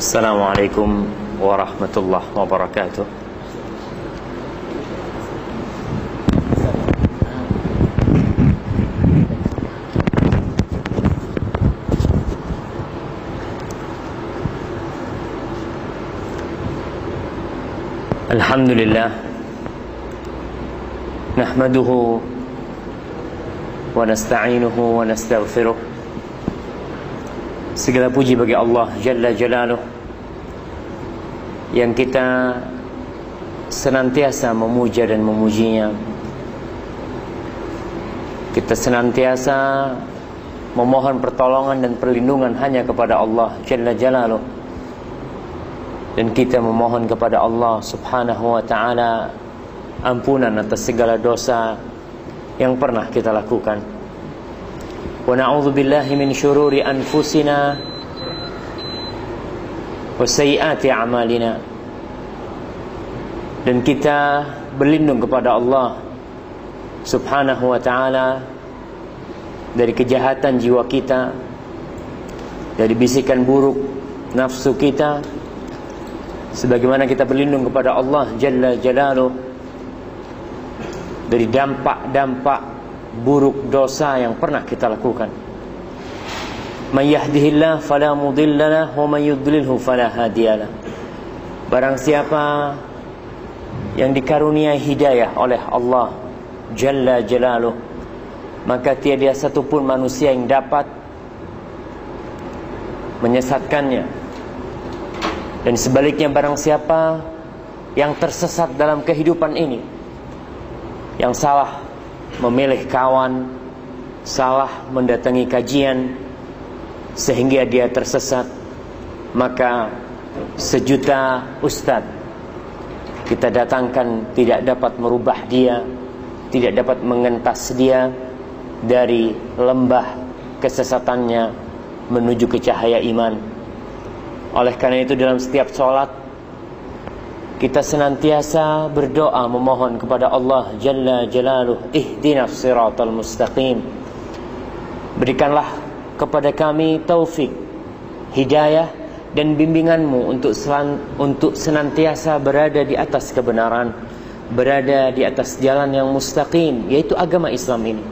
السلام عليكم ورحمة الله وبركاته. الحمد لله نحمده ونستعينه ونستغفره Segala puji bagi Allah Jalla Jalaluh Yang kita senantiasa memuja dan memujinya. Kita senantiasa memohon pertolongan dan perlindungan hanya kepada Allah Jalla Jalaluh. Dan kita memohon kepada Allah Subhanahu wa ta'ala Ampunan atas segala dosa yang pernah kita lakukan ونعوذ بالله من شرور أنفسنا وسيئات أعمالنا dan kita berlindung kepada Allah Subhanahu wa taala dari kejahatan jiwa kita dari bisikan buruk nafsu kita sebagaimana kita berlindung kepada Allah Jalla Jalaluh dari dampak-dampak buruk dosa yang pernah kita lakukan. May yahdihillah fala mudhillalah wa may yudlilhu fala hadiyalah. Barang siapa yang dikaruniai hidayah oleh Allah Jalla Jalaluh maka tiada satupun manusia yang dapat menyesatkannya dan sebaliknya barang siapa yang tersesat dalam kehidupan ini yang salah memilih kawan, salah mendatangi kajian sehingga dia tersesat, maka sejuta ustadz kita datangkan tidak dapat merubah dia, tidak dapat mengentas dia dari lembah kesesatannya menuju ke cahaya iman. Oleh karena itu dalam setiap sholat kita senantiasa berdoa memohon kepada Allah Jalla Jalaluh ihdinas siratal mustaqim. Berikanlah kepada kami taufik hidayah dan bimbinganmu untuk untuk senantiasa berada di atas kebenaran berada di atas jalan yang mustaqim yaitu agama Islam ini.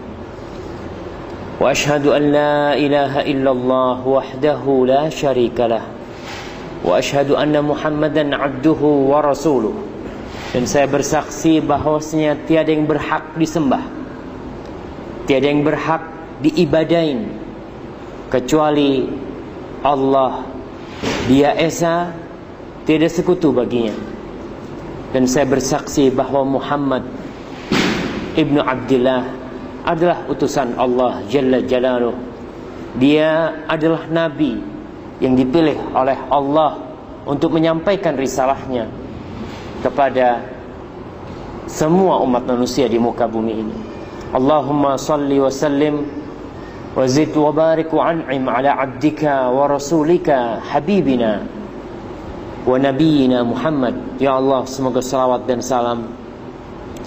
Wa ashhadu an la ilaha illallah wahdahu la syarikalah wa ashhadu anna Muhammadan abduhu wa rasuluh. Dan saya bersaksi bahwasanya tiada yang berhak disembah. Tiada yang berhak diibadain. Kecuali Allah. Dia esa tiada sekutu baginya. Dan saya bersaksi bahwa Muhammad ibnu Abdullah adalah utusan Allah Jalla Jalaluh. Dia adalah nabi yang dipilih oleh Allah untuk menyampaikan risalahnya kepada semua umat manusia di muka bumi ini. Allahumma salli wa sallim wa zid wa barik wa an'im ala abdika wa rasulika habibina wa nabiyina Muhammad. Ya Allah, semoga salawat dan salam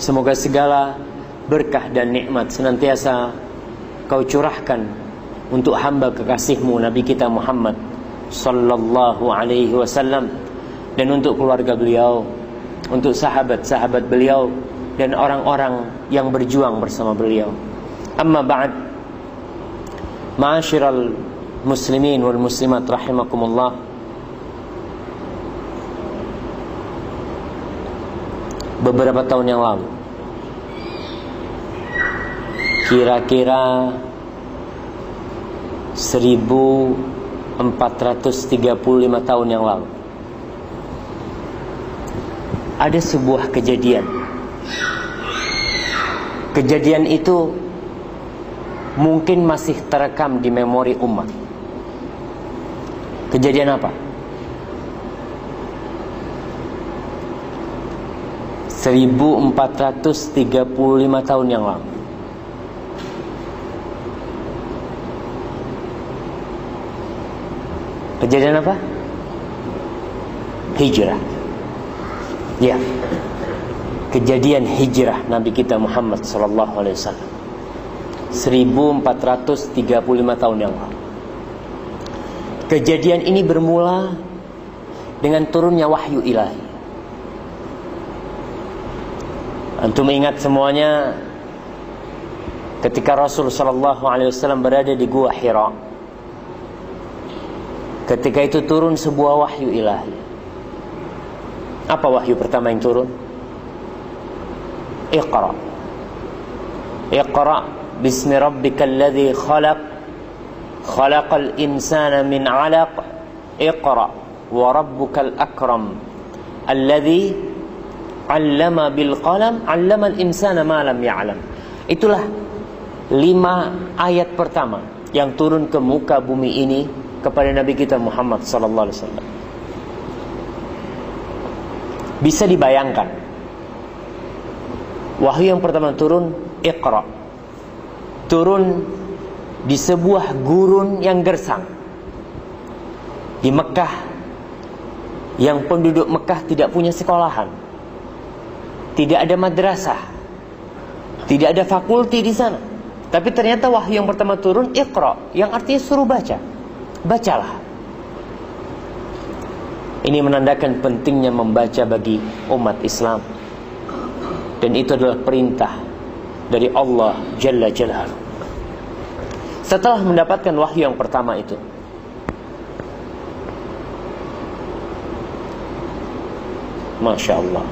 semoga segala berkah dan nikmat senantiasa kau curahkan untuk hamba kekasihmu Nabi kita Muhammad sallallahu alaihi wasallam dan untuk keluarga beliau, untuk sahabat-sahabat beliau dan orang-orang yang berjuang bersama beliau. Amma ba'd. Ma'asyiral muslimin wal muslimat rahimakumullah. Beberapa tahun yang lalu kira-kira seribu 435 tahun yang lalu. Ada sebuah kejadian. Kejadian itu mungkin masih terekam di memori umat. Kejadian apa? 1435 tahun yang lalu Kejadian apa? Hijrah. Ya. Kejadian hijrah Nabi kita Muhammad sallallahu alaihi wasallam. 1435 tahun yang lalu. Kejadian ini bermula dengan turunnya wahyu ilahi. Antum ingat semuanya ketika Rasul sallallahu alaihi wasallam berada di gua Hira. Ketika itu turun sebuah wahyu ilahi. Apa wahyu pertama yang turun? Iqra. Iqra bismi rabbikal ladzi khalaq. Khalaqal insana min 'alaq. Iqra wa rabbukal akram. Alladzi 'allama bil qalam 'allama al insana ma lam ya'lam. Itulah lima ayat pertama yang turun ke muka bumi ini kepada Nabi kita Muhammad sallallahu alaihi wasallam. Bisa dibayangkan Wahyu yang pertama turun Iqra Turun di sebuah gurun yang gersang Di Mekah Yang penduduk Mekah tidak punya sekolahan tidak ada madrasah, tidak ada fakulti di sana. Tapi ternyata wahyu yang pertama turun Iqra, yang artinya suruh baca. Bacalah. Ini menandakan pentingnya membaca bagi umat Islam. Dan itu adalah perintah dari Allah Jalla Jalaluhu. Setelah mendapatkan wahyu yang pertama itu, Masya Allah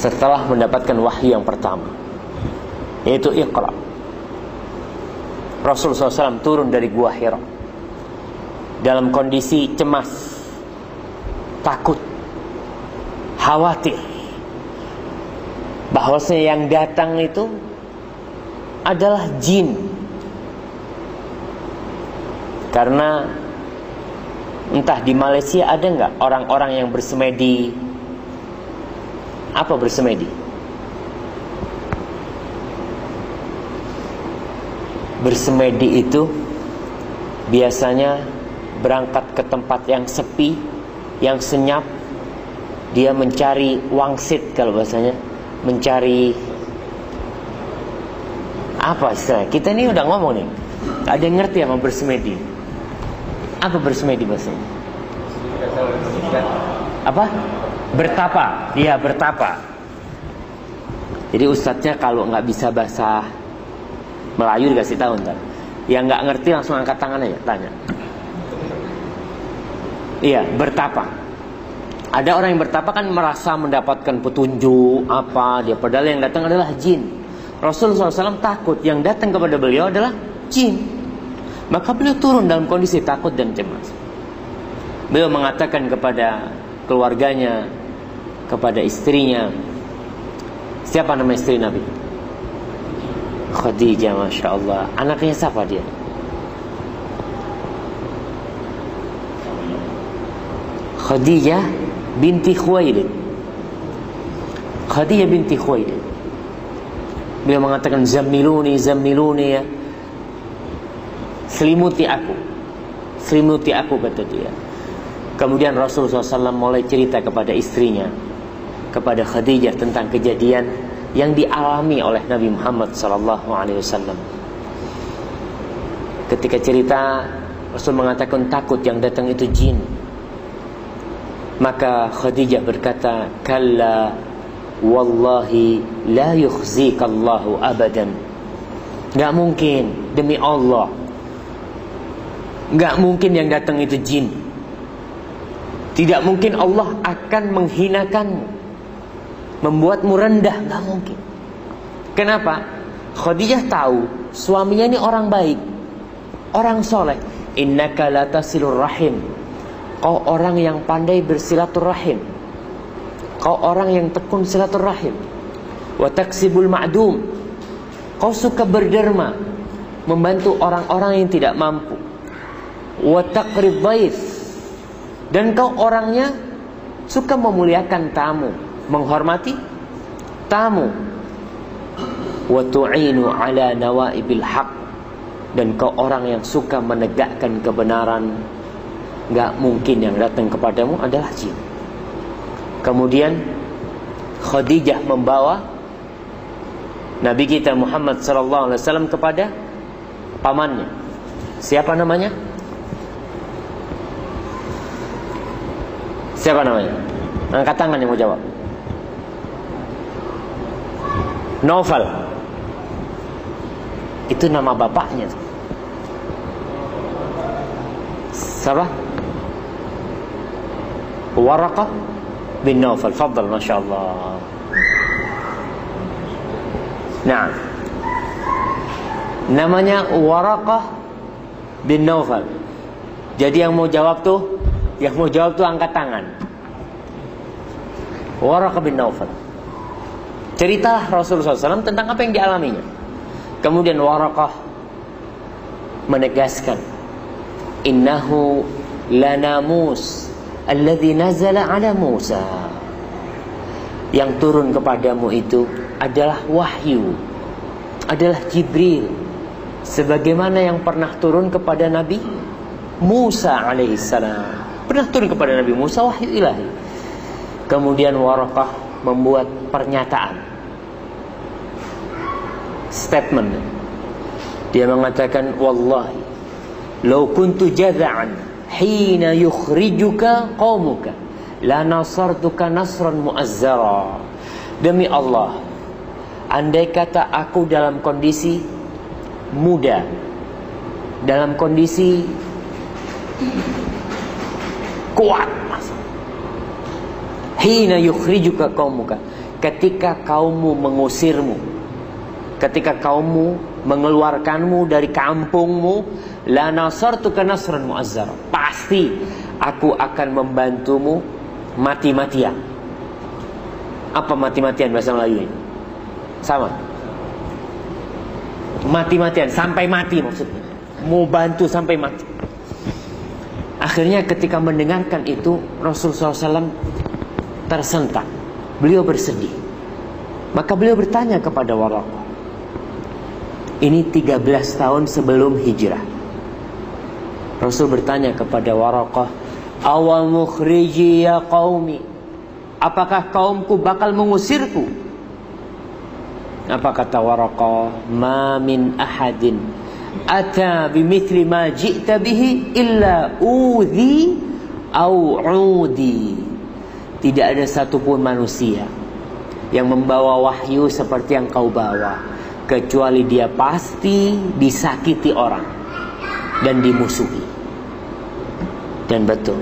setelah mendapatkan wahyu yang pertama yaitu Iqra Rasul SAW turun dari gua Hira. Dalam kondisi cemas takut khawatir bahwasanya yang datang itu adalah jin. Karena entah di Malaysia ada nggak orang-orang yang bersemedi? Apa bersemedi? Bersemedi itu biasanya berangkat ke tempat yang sepi, yang senyap, dia mencari wangsit kalau bahasanya, mencari apa istilah? Kita ini udah ngomong nih, ada yang ngerti apa bersemedi? Apa bersemedi bahasanya? Apa? Bertapa, dia bertapa. Jadi ustadznya kalau nggak bisa bahasa Melayu dikasih tahu ntar. Yang nggak ngerti langsung angkat tangan aja, tanya. Iya, bertapa. Ada orang yang bertapa kan merasa mendapatkan petunjuk apa dia, padahal yang datang adalah jin. Rasulullah SAW takut yang datang kepada beliau adalah jin. Maka beliau turun dalam kondisi takut dan cemas. Beliau mengatakan kepada keluarganya, kepada istrinya. Siapa nama istri Nabi? Khadijah, masya Allah. Anaknya siapa dia? Khadijah binti Khuwailid. Khadijah binti Khuwailid. Beliau mengatakan zamiluni, zamiluni ya. Selimuti aku. Selimuti aku kata dia. Kemudian Rasulullah SAW mulai cerita kepada istrinya kepada Khadijah tentang kejadian yang dialami oleh Nabi Muhammad SAW. Ketika cerita Rasul mengatakan takut yang datang itu jin. Maka Khadijah berkata, "Kalla wallahi la yukhzikallahu abadan." Gak mungkin demi Allah. Gak mungkin yang datang itu jin. Tidak mungkin Allah akan menghinakanmu Membuatmu rendah. Gak mungkin. Kenapa? Khadijah tahu Suaminya ini orang baik Orang soleh. Innaka latasilur rahim. Kau orang yang pandai bersilaturahim. Kau orang yang tekun silaturahim. Wa taksibul ma'dum. Kau suka berderma Membantu orang-orang yang tidak mampu. Wa taqrib dan kau orangnya suka memuliakan tamu, menghormati tamu. Wa tu'inu ala nawaibil haq. Dan ke orang yang suka menegakkan kebenaran nggak mungkin yang datang kepadamu adalah jin. Kemudian Khadijah membawa Nabi kita Muhammad sallallahu alaihi wasallam kepada pamannya. Siapa namanya? Siapa namanya? Angkat tangan yang mau jawab. Novel. Itu nama bapaknya. Siapa? Waraqah bin Naufal. Fadal, Masya Allah. Nah. Namanya Waraqah bin Naufal. Jadi yang mau jawab tuh, yang mau jawab tuh angkat tangan. Waraqah bin Naufal. Ceritalah Rasulullah SAW tentang apa yang dialaminya. Kemudian Waraqah menegaskan, Innahu lanamus alladhi nazala ala Musa. Yang turun kepadamu itu adalah wahyu, adalah Jibril. Sebagaimana yang pernah turun kepada Nabi Musa alaihissalam. Pernah turun kepada Nabi Musa wahyu ilahi. Kemudian Waraqah membuat pernyataan statement. Dia mengatakan wallahi law kuntu jaza'an hina yukhrijuka qaumuka la nasartuka nasran muazzara. Demi Allah, andai kata aku dalam kondisi muda, dalam kondisi kuat, hina yukhrijuka qaumuka, ketika kaummu mengusirmu, ketika kaummu mengeluarkanmu dari kampungmu la nasartuka nasran muazzar. Pasti aku akan membantumu mati-matian. Apa mati-matian bahasa Melayu ini? Sama? Mati-matian sampai mati maksudnya. Mau bantu sampai mati. Akhirnya ketika mendengarkan itu Rasulullah SAW tersentak. Beliau bersedih. Maka beliau bertanya kepada Waraqah ini 13 tahun sebelum hijrah. Rasul bertanya kepada Waraqah, "Awa mukhriji ya qaumi? Apakah kaumku bakal mengusirku?" Apa kata Waraqah? "Ma min ahadin ata bimithli ma ji'ta bihi illa udhi au udi." Tidak ada satupun manusia yang membawa wahyu seperti yang kau bawa kecuali dia pasti disakiti orang dan dimusuhi. Dan betul,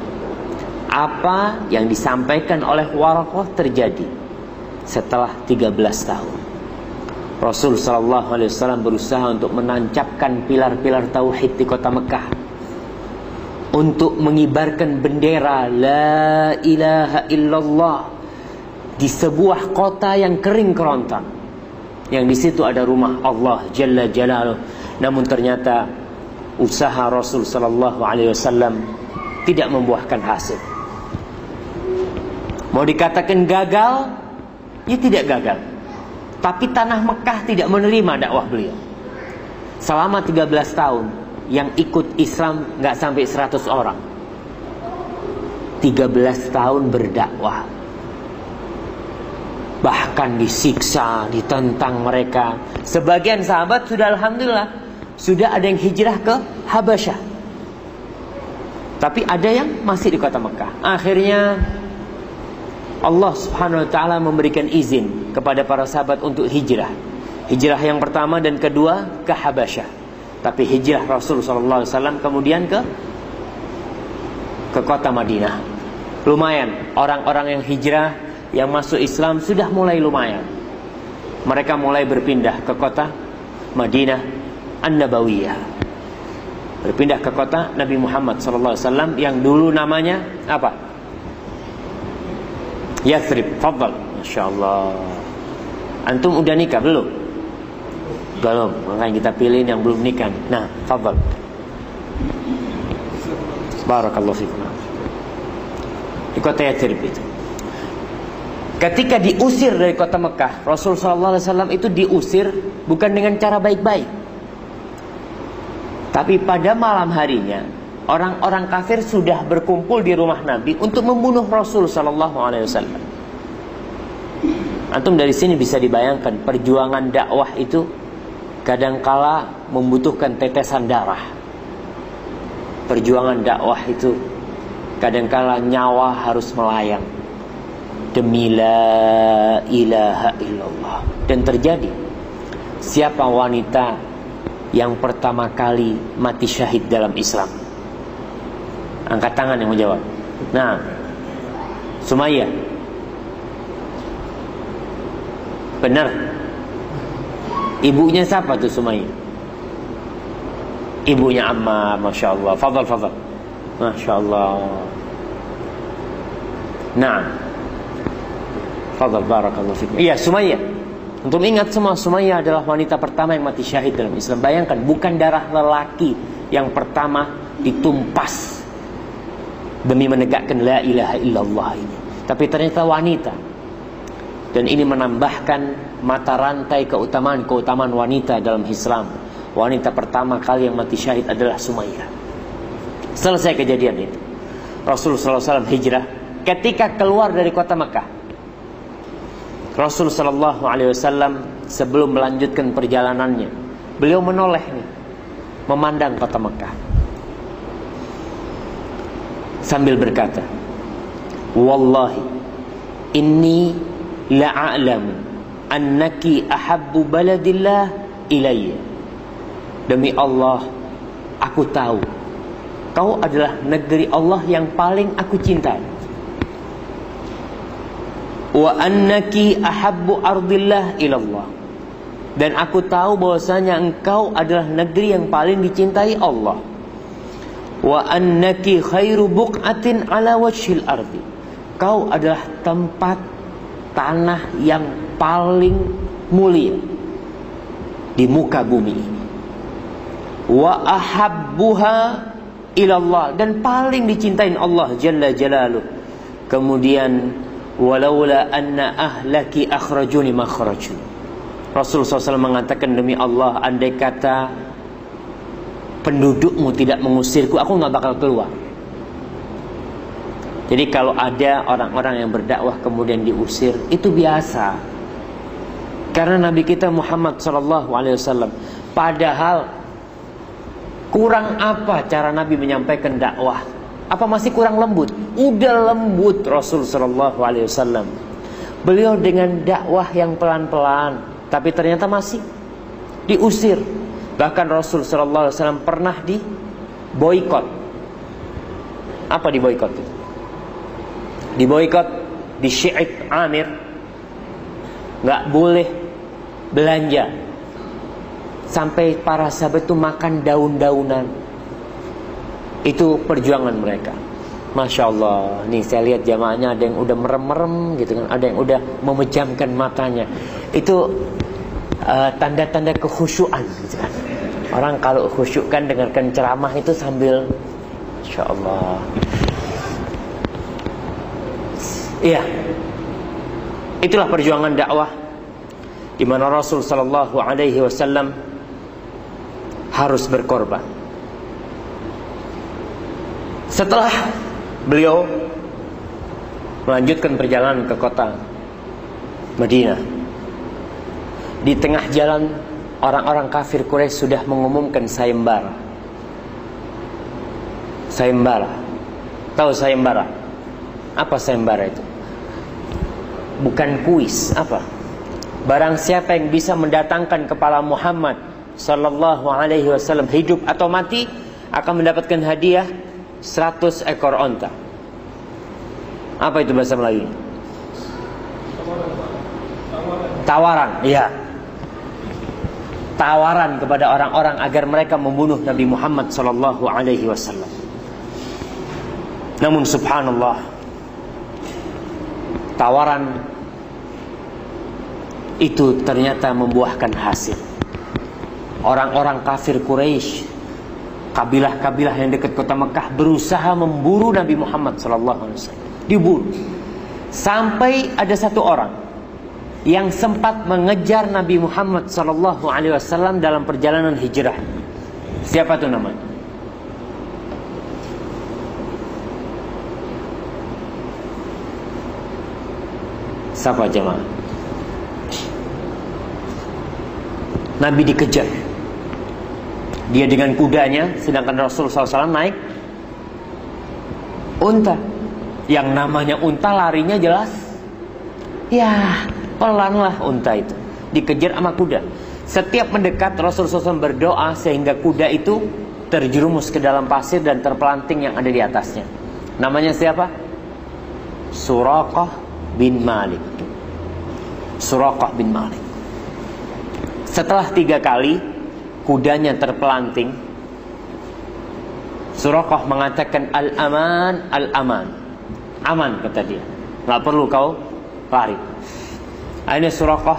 apa yang disampaikan oleh Waraqah terjadi setelah 13 tahun. Rasul Shallallahu Alaihi Wasallam berusaha untuk menancapkan pilar-pilar tauhid di kota Mekah, untuk mengibarkan bendera La ilaha illallah di sebuah kota yang kering kerontang yang di situ ada rumah Allah Jalla Jalaluh. Namun ternyata usaha Rasul Sallallahu Alaihi Wasallam tidak membuahkan hasil. Mau dikatakan gagal, ya tidak gagal. Tapi tanah Mekah tidak menerima dakwah beliau. Selama 13 tahun yang ikut Islam nggak sampai 100 orang. 13 tahun berdakwah bahkan disiksa, ditentang mereka. Sebagian sahabat sudah alhamdulillah sudah ada yang hijrah ke Habasyah. Tapi ada yang masih di kota Mekah. Akhirnya Allah Subhanahu wa taala memberikan izin kepada para sahabat untuk hijrah. Hijrah yang pertama dan kedua ke Habasyah. Tapi hijrah Rasul wasallam kemudian ke ke kota Madinah. Lumayan orang-orang yang hijrah yang masuk Islam sudah mulai lumayan. Mereka mulai berpindah ke kota Madinah An-Nabawiyah. Berpindah ke kota Nabi Muhammad SAW yang dulu namanya apa? Yathrib. Fadal. Masya Allah. Antum udah nikah belum? Belum. Makanya kita pilih yang belum nikah. Nah, fadal. Barakallahu fikum. Di kota Yathrib itu. Ketika diusir dari kota Mekah, Rasul SAW itu diusir bukan dengan cara baik-baik. Tapi pada malam harinya, orang-orang kafir sudah berkumpul di rumah Nabi untuk membunuh Rasul SAW. Antum dari sini bisa dibayangkan perjuangan dakwah itu kadangkala membutuhkan tetesan darah. Perjuangan dakwah itu kadangkala nyawa harus melayang demi la ilaha illallah. Dan terjadi siapa wanita yang pertama kali mati syahid dalam Islam? Angkat tangan yang menjawab. Nah Sumayyah. Benar. Ibunya siapa tuh Sumayyah? Ibunya Ammar Masya Allah. Fadal Fadal Masya Allah. Nah Fadal Barakallahu Fikum. Iya Sumayyah. Untuk ingat semua Sumayyah adalah wanita pertama yang mati syahid dalam Islam. Bayangkan bukan darah lelaki Yang pertama ditumpas Demi menegakkan La ilaha illallah ini. Tapi ternyata wanita. Dan ini menambahkan Mata rantai keutamaan-keutamaan wanita dalam Islam. Wanita pertama kali yang mati syahid adalah Sumayyah. Selesai kejadian itu Rasulullah SAW hijrah. Ketika keluar dari kota Mekah Rasul Shallallahu Alaihi Wasallam sebelum melanjutkan perjalanannya, beliau menoleh nih, memandang kota Mekah sambil berkata, Wallahi, inni la'alamu annaki ahabbu baladillah ilayya. Demi Allah, aku tahu kau adalah negeri Allah yang paling aku cintai wa annaki ahabbu ardillah ilallah. Dan aku tahu bahwasanya engkau adalah negeri yang paling dicintai Allah. Wa annaki khairu buqatin ala wajhil ardi. Kau adalah tempat tanah yang paling mulia di muka bumi wa ahabbuha ilallah. Dan paling dicintai Allah jalla jalaluh. Kemudian walaula anna ahlaki akhrajuni makhraju Rasul SAW mengatakan demi Allah andai kata pendudukmu tidak mengusirku aku nggak bakal keluar. Jadi kalau ada orang-orang yang berdakwah kemudian diusir itu biasa. Karena Nabi kita Muhammad SAW padahal kurang apa cara Nabi menyampaikan dakwah apa masih kurang lembut? Udah lembut Rasul Shallallahu Alaihi Wasallam. Beliau dengan dakwah yang pelan-pelan, tapi ternyata masih diusir. Bahkan Rasul Shallallahu Alaihi Wasallam pernah di boykot. Apa di boykot? Di boykot di Syi'ib Amir nggak boleh belanja sampai para sahabat itu makan daun-daunan itu perjuangan mereka. Masya Allah, nih saya lihat jamaahnya ada yang udah merem-merem gitu kan, ada yang udah memejamkan matanya. Itu uh, tanda-tanda kekhusyuan gitu kan. Orang kalau khusyuk kan dengarkan ceramah itu sambil Masya Allah. Iya. Itulah perjuangan dakwah di mana Rasul sallallahu alaihi wasallam harus berkorban. Setelah beliau melanjutkan perjalanan ke kota Madinah, di tengah jalan orang-orang kafir Quraisy sudah mengumumkan sayembara. Sayembara. Tahu sayembara? Apa sayembara itu? Bukan kuis, apa? Barang siapa yang bisa mendatangkan kepala Muhammad sallallahu alaihi wasallam hidup atau mati akan mendapatkan hadiah 100 ekor onta. Apa itu bahasa Melayu? Tawaran, iya. Tawaran kepada orang-orang agar mereka membunuh Nabi Muhammad sallallahu alaihi wasallam. Namun subhanallah tawaran itu ternyata membuahkan hasil. Orang-orang kafir Quraisy kabilah-kabilah yang dekat kota Mekah berusaha memburu Nabi Muhammad wasallam. Diburu. Sampai ada satu orang yang sempat mengejar Nabi Muhammad wasallam dalam perjalanan hijrah. Siapa tuh namanya? Siapa jemaah? Nabi dikejar dia dengan kudanya, sedangkan Rasul SAW naik Unta. Yang namanya unta larinya jelas. Ya, pelanlah unta itu. Dikejar sama kuda. Setiap mendekat Rasulullah SAW berdoa sehingga kuda itu terjerumus ke dalam pasir dan terpelanting yang ada di atasnya. Namanya siapa? Suraqah bin Malik. Suraqah bin Malik. Setelah tiga kali kudanya terpelanting, Suraqah mengatakan al-aman, al-aman. Aman kata dia. Nggak perlu kau lari. Akhirnya Suraqah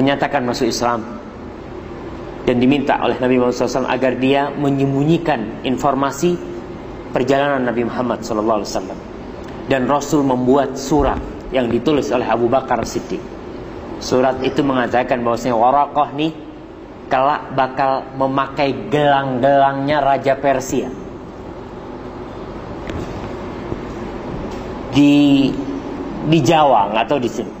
menyatakan masuk Islam dan diminta oleh Nabi Muhammad SAW agar dia menyembunyikan informasi perjalanan Nabi Muhammad SAW dan Rasul membuat surat yang ditulis oleh Abu Bakar Siddiq surat itu mengatakan bahwasanya Waraqah nih kelak bakal memakai gelang-gelangnya Raja Persia di di Jawa tahu di sini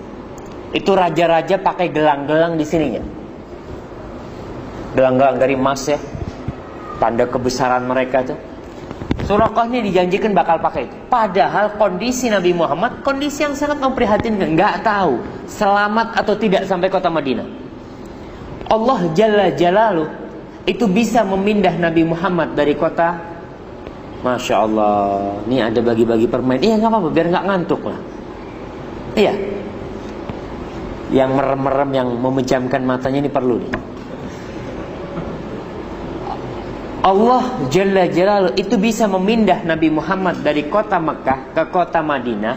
itu raja-raja pakai gelang-gelang di sininya. Gelang-gelang dari emas ya. Tanda kebesaran mereka itu. Surakah ini dijanjikan bakal pakai itu. Padahal kondisi Nabi Muhammad kondisi yang sangat memprihatinkan. Nggak tahu selamat atau tidak sampai kota Madinah. Allah Jalla Jalaluh itu bisa memindah Nabi Muhammad dari kota Masya Allah Ini ada bagi-bagi permen Iya nggak apa-apa biar nggak ngantuk lah Iya yang merem-merem yang memejamkan matanya ini perlu nih. Allah Jalla Jalaluh itu bisa memindah Nabi Muhammad dari kota Mekah ke kota Madinah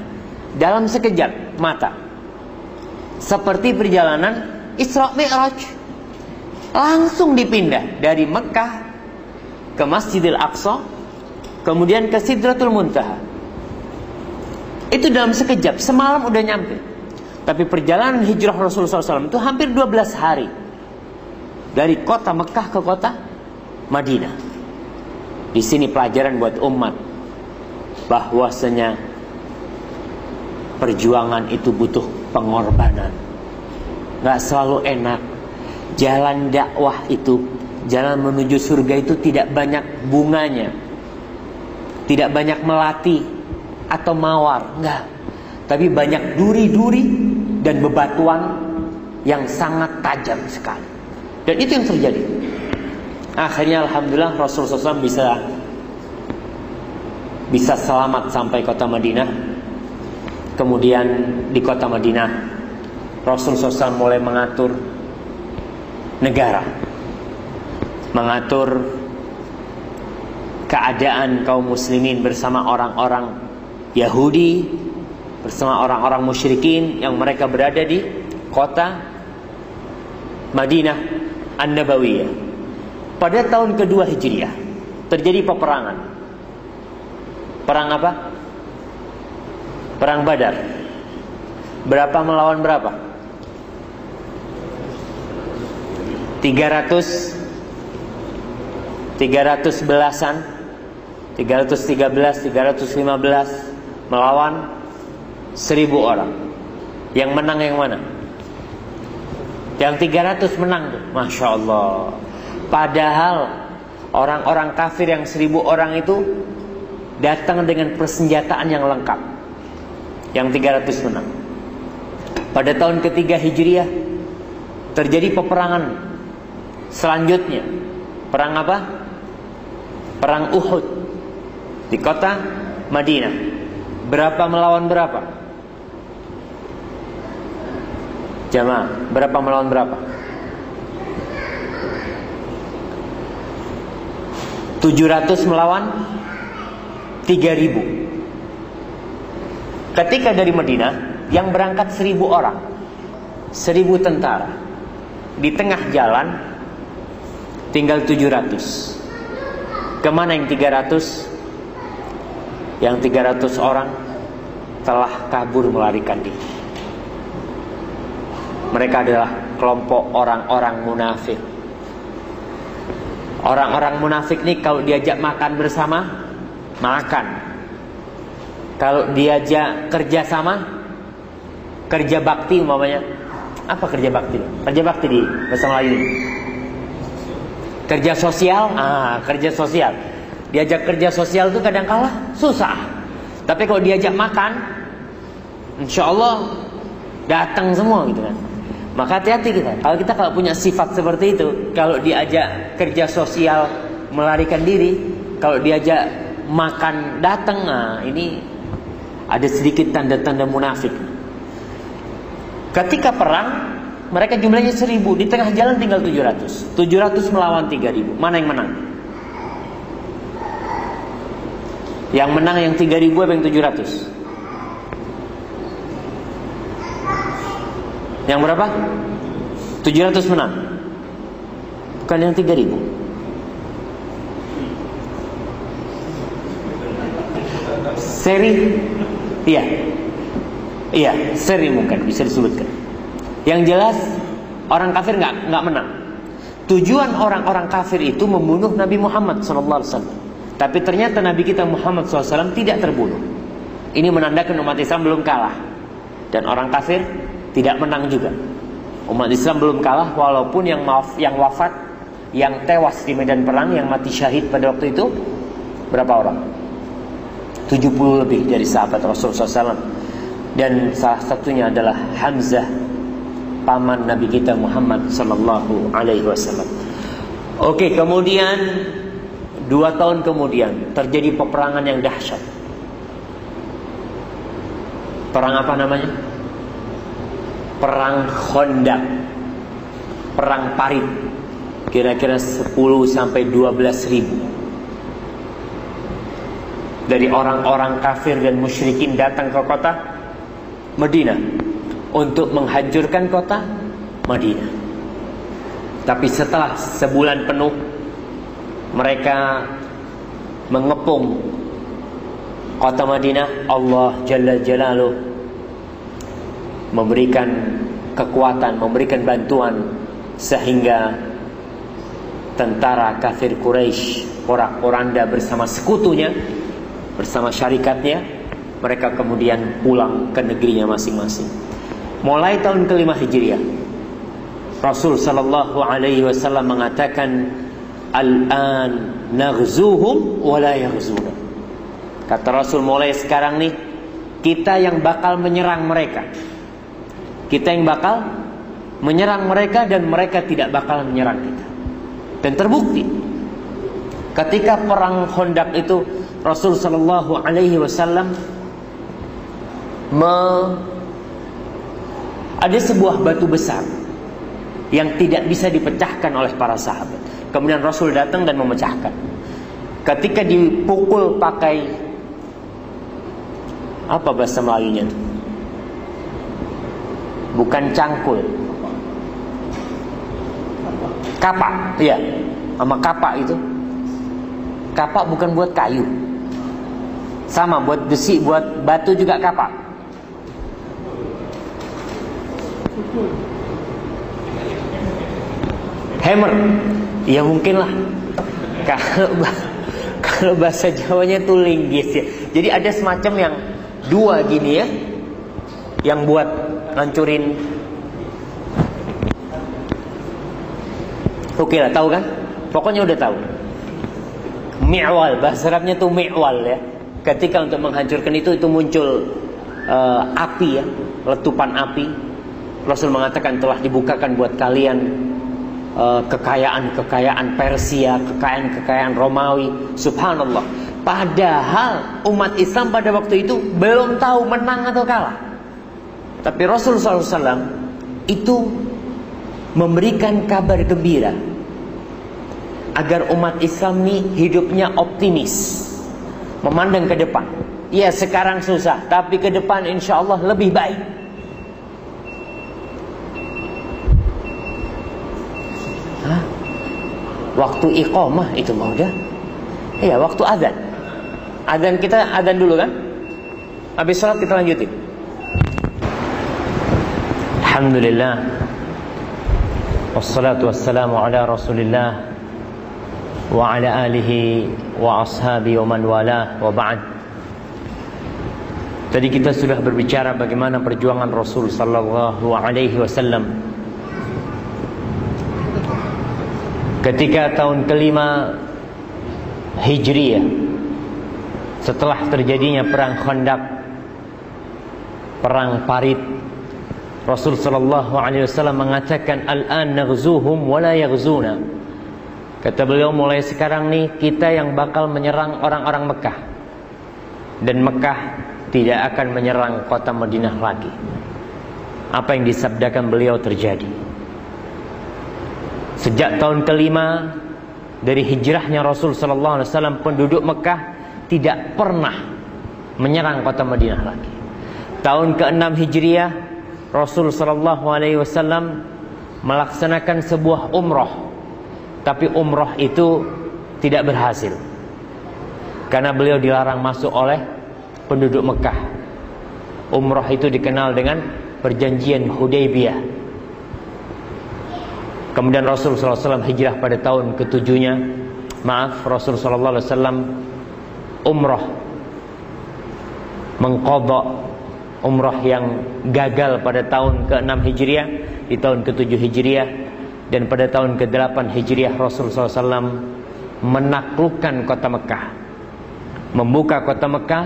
dalam sekejap mata. Seperti perjalanan Isra Mi'raj. Langsung dipindah dari Mekah ke Masjidil Aqsa, kemudian ke Sidratul Muntaha. Itu dalam sekejap, semalam udah nyampe. Tapi perjalanan hijrah Rasulullah SAW itu hampir 12 hari. Dari kota Mekah ke kota Madinah. Di sini pelajaran buat umat. Bahwasanya perjuangan itu butuh pengorbanan. Gak selalu enak. Jalan dakwah itu, jalan menuju surga itu tidak banyak bunganya. Tidak banyak melati atau mawar. Enggak. Tapi banyak duri-duri dan bebatuan yang sangat tajam sekali. Dan itu yang terjadi. Akhirnya Alhamdulillah Rasulullah SAW bisa bisa selamat sampai kota Madinah. Kemudian di kota Madinah Rasulullah SAW mulai mengatur negara, mengatur keadaan kaum muslimin bersama orang-orang Yahudi bersama orang-orang musyrikin yang mereka berada di kota Madinah An-Nabawiyah. Pada tahun kedua Hijriah terjadi peperangan. Perang apa? Perang Badar. Berapa melawan berapa? 300 300 belasan 313 315 melawan seribu orang. Yang menang yang mana? Yang 300 menang tuh. Masya Allah. Padahal orang-orang kafir yang seribu orang itu datang dengan persenjataan yang lengkap. Yang 300 menang. Pada tahun ketiga Hijriah terjadi peperangan selanjutnya. Perang apa? Perang Uhud di kota Madinah. Berapa melawan berapa? Jamaah, berapa melawan berapa? 700 melawan 3000 Ketika dari Madinah Yang berangkat 1000 orang 1000 tentara Di tengah jalan Tinggal 700 Ke mana yang 300 Yang 300 orang Telah kabur melarikan diri mereka adalah kelompok orang-orang munafik. Orang-orang munafik ini kalau diajak makan bersama, makan. Kalau diajak kerja sama, kerja bakti umpamanya. Apa kerja bakti? Kerja bakti di bahasa Melayu. Kerja sosial, ah, kerja sosial. Diajak kerja sosial itu kadang kalah susah. Tapi kalau diajak makan, insya Allah datang semua gitu kan. Maka hati-hati kita. Kalau kita kalau punya sifat seperti itu, kalau diajak kerja sosial melarikan diri, kalau diajak makan datang, nah ini ada sedikit tanda-tanda munafik. Ketika perang, mereka jumlahnya seribu, di tengah jalan tinggal 700. 700 melawan 3000. Mana yang menang? Yang menang yang 3000 apa yang 700? Yang berapa? 700 menang. Bukan yang 3000. Seri? Iya. Iya, seri mungkin bisa disebutkan. Yang jelas orang kafir nggak nggak menang. Tujuan orang-orang kafir itu membunuh Nabi Muhammad SAW. Tapi ternyata Nabi kita Muhammad SAW tidak terbunuh. Ini menandakan umat Islam belum kalah. Dan orang kafir tidak menang juga. Umat Islam belum kalah walaupun yang maaf, yang wafat, yang tewas di medan perang, yang mati syahid pada waktu itu berapa orang? 70 lebih dari sahabat Rasulullah SAW dan salah satunya adalah Hamzah paman Nabi kita Muhammad sallallahu alaihi wasallam. Oke, kemudian dua tahun kemudian terjadi peperangan yang dahsyat. Perang apa namanya? Perang Khandaq. Perang Parit. Kira-kira 10 sampai 12 ribu dari orang-orang kafir dan musyrikin datang ke kota Madinah untuk menghancurkan kota Madinah. Tapi setelah sebulan penuh mereka mengepung kota Madinah, Allah Jalla Jalaluh memberikan kekuatan, memberikan bantuan sehingga tentara kafir Quraisy, porak-poranda bersama sekutunya, bersama syarikatnya mereka kemudian pulang ke negerinya masing-masing. Mulai tahun kelima Hijriah, Rasul Shallallahu Alaihi Wasallam mengatakan, Al-an naghzuhum wa la yaghzuna. Kata Rasul mulai sekarang nih, kita yang bakal menyerang mereka. Kita yang bakal menyerang mereka dan mereka tidak bakal menyerang kita. Dan terbukti ketika perang Khandaq itu Rasul Shallallahu Alaihi Wasallam me ada sebuah batu besar yang tidak bisa dipecahkan oleh para sahabat. Kemudian Rasul datang dan memecahkan. Ketika dipukul pakai apa bahasa Melayunya? Bukan cangkul. Kapak, iya. Sama kapak itu. Kapak bukan buat kayu. Sama buat besi, buat batu juga kapak. Hammer. Ya mungkin lah. Kalau bahasa Jawanya tuh linggis ya. Jadi ada semacam yang dua gini ya. Yang buat ngancurin Oke lah, tahu kan? Pokoknya udah tahu. Mi'wal, bahasa Arabnya tuh mi'wal ya. Ketika untuk menghancurkan itu itu muncul uh, api ya, letupan api Rasul mengatakan telah dibukakan buat kalian eh, kekayaan-kekayaan Persia, kekayaan-kekayaan Romawi. Subhanallah. Padahal umat Islam pada waktu itu belum tahu menang atau kalah. Tapi Rasul SAW itu memberikan kabar gembira agar umat Islam ini hidupnya optimis, memandang ke depan. Ya sekarang susah, tapi ke depan insya Allah lebih baik. Waktu iqamah itu mau udah iya waktu adzan. Adzan kita adzan dulu kan? Habis sholat kita lanjutin. Alhamdulillah. Wassalatu wassalamu ala rasulillah Wa ala alihi Wa ashabi wa man wala Wa ba'd. Tadi kita sudah berbicara bagaimana perjuangan Rasul Sallallahu alaihi wasallam Ketika tahun kelima Hijriyah setelah terjadinya perang Khandaq perang Parit Rasul sallallahu alaihi wasallam mengatakan al-an naghzuhum wa la yaghzuna. Kata beliau mulai sekarang nih kita yang bakal menyerang orang-orang Mekah dan Mekah tidak akan menyerang kota Madinah lagi. Apa yang disabdakan beliau terjadi sejak tahun kelima dari hijrahnya Rasul sallallahu alaihi wasallam penduduk Mekah tidak pernah menyerang kota Madinah lagi. Tahun ke-6 Hijriah Rasul sallallahu alaihi wasallam melaksanakan sebuah umroh tapi umroh itu tidak berhasil karena beliau dilarang masuk oleh penduduk Mekah. Umroh itu dikenal dengan perjanjian Hudaybiyah kemudian Rasul SAW hijrah pada tahun ketujuhnya. Maaf Rasul SAW umroh mengkodok umrah. Yang gagal pada tahun ke-6 Hijriah di tahun ke-7 Hijriah dan pada tahun ke-8 Hijriah Rasul SAW menaklukkan kota Mekah. Membuka kota Mekah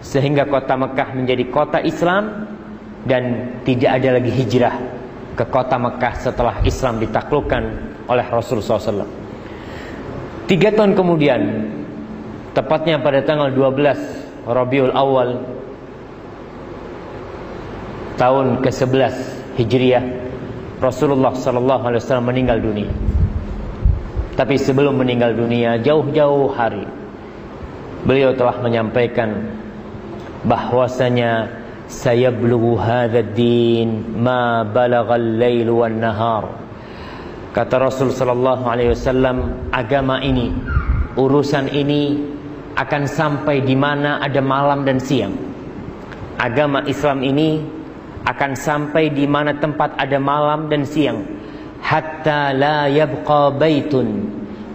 sehingga kota Mekah menjadi kota Islam dan tidak ada lagi hijrah ke kota Mekah setelah Islam ditaklukkan oleh Rasul SAW tiga tahun kemudian tepatnya pada tanggal 12 Rabiul Awal tahun ke-11 Hijriah Rasulullah wasallam meninggal dunia. Tapi sebelum meninggal dunia jauh-jauh hari beliau telah menyampaikan bahwasanya saya belughu hadzal din ma balagal lail wan nahar. Kata Rasul sallallahu alaihi wasallam agama ini urusan ini akan sampai di mana ada malam dan siang. Agama Islam ini akan sampai di mana tempat ada malam dan siang hatta la yabqa baitun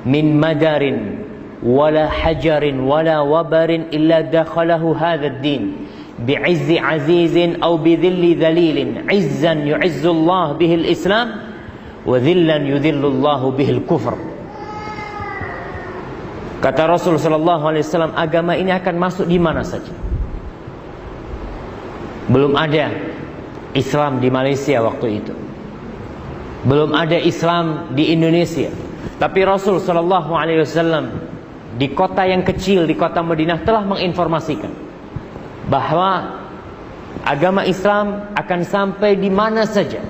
min madarin wala hajarin wala wabarin illa dakhalahu hadha ad-din bi'izzi azizin aw bidhilli dhalilin izzan yu'izzu Allah bihi al-islam wa dhillan yudhillu Allah bihi al-kufr Kata Rasul sallallahu alaihi wasallam agama ini akan masuk di mana saja. Belum ada Islam di Malaysia waktu itu. Belum ada Islam di Indonesia. Tapi Rasul Shallallahu Alaihi Wasallam di kota yang kecil di kota Madinah telah menginformasikan bahwa agama Islam akan sampai di mana saja,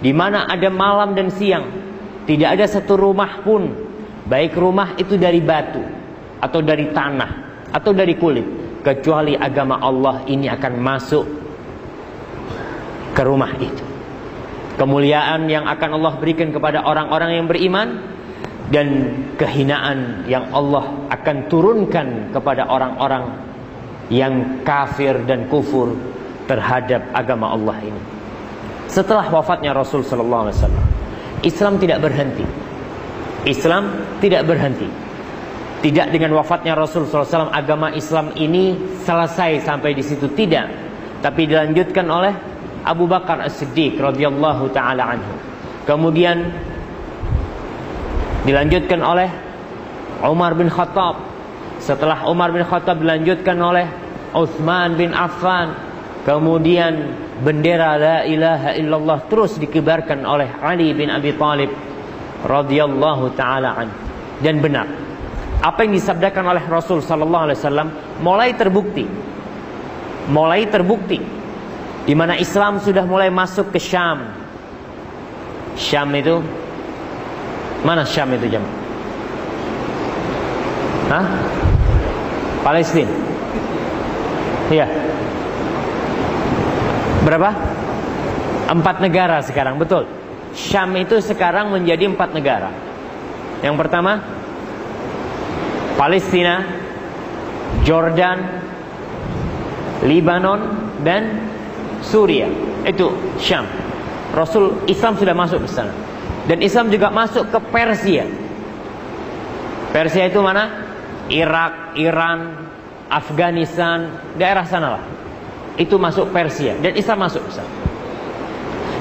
di mana ada malam dan siang, tidak ada satu rumah pun, baik rumah itu dari batu atau dari tanah atau dari kulit, kecuali agama Allah ini akan masuk ke rumah itu. Kemuliaan yang akan Allah berikan kepada orang-orang yang beriman dan kehinaan yang Allah akan turunkan kepada orang-orang yang kafir dan kufur terhadap agama Allah ini. Setelah wafatnya Rasul sallallahu alaihi wasallam, Islam tidak berhenti. Islam tidak berhenti. Tidak dengan wafatnya Rasul SAW agama Islam ini selesai sampai di situ tidak, tapi dilanjutkan oleh Abu Bakar As-Siddiq radhiyallahu taala anhu. Kemudian dilanjutkan oleh Umar bin Khattab. Setelah Umar bin Khattab dilanjutkan oleh Uthman bin Affan. Kemudian bendera la ilaha illallah terus dikibarkan oleh Ali bin Abi Thalib radhiyallahu taala. Dan benar. Apa yang disabdakan oleh Rasul sallallahu alaihi wasallam mulai terbukti. Mulai terbukti di mana Islam sudah mulai masuk ke Syam. Syam itu mana Syam itu jam? Hah? Palestina. Iya. Berapa? Empat negara sekarang, betul. Syam itu sekarang menjadi empat negara. Yang pertama, Palestina, Jordan, Lebanon, dan Suria, itu Syam. Rasul Islam sudah masuk ke sana. Dan Islam juga masuk ke Persia. Persia itu mana? Irak, Iran, Afghanistan, daerah sana lah. Itu masuk Persia dan Islam masuk sana.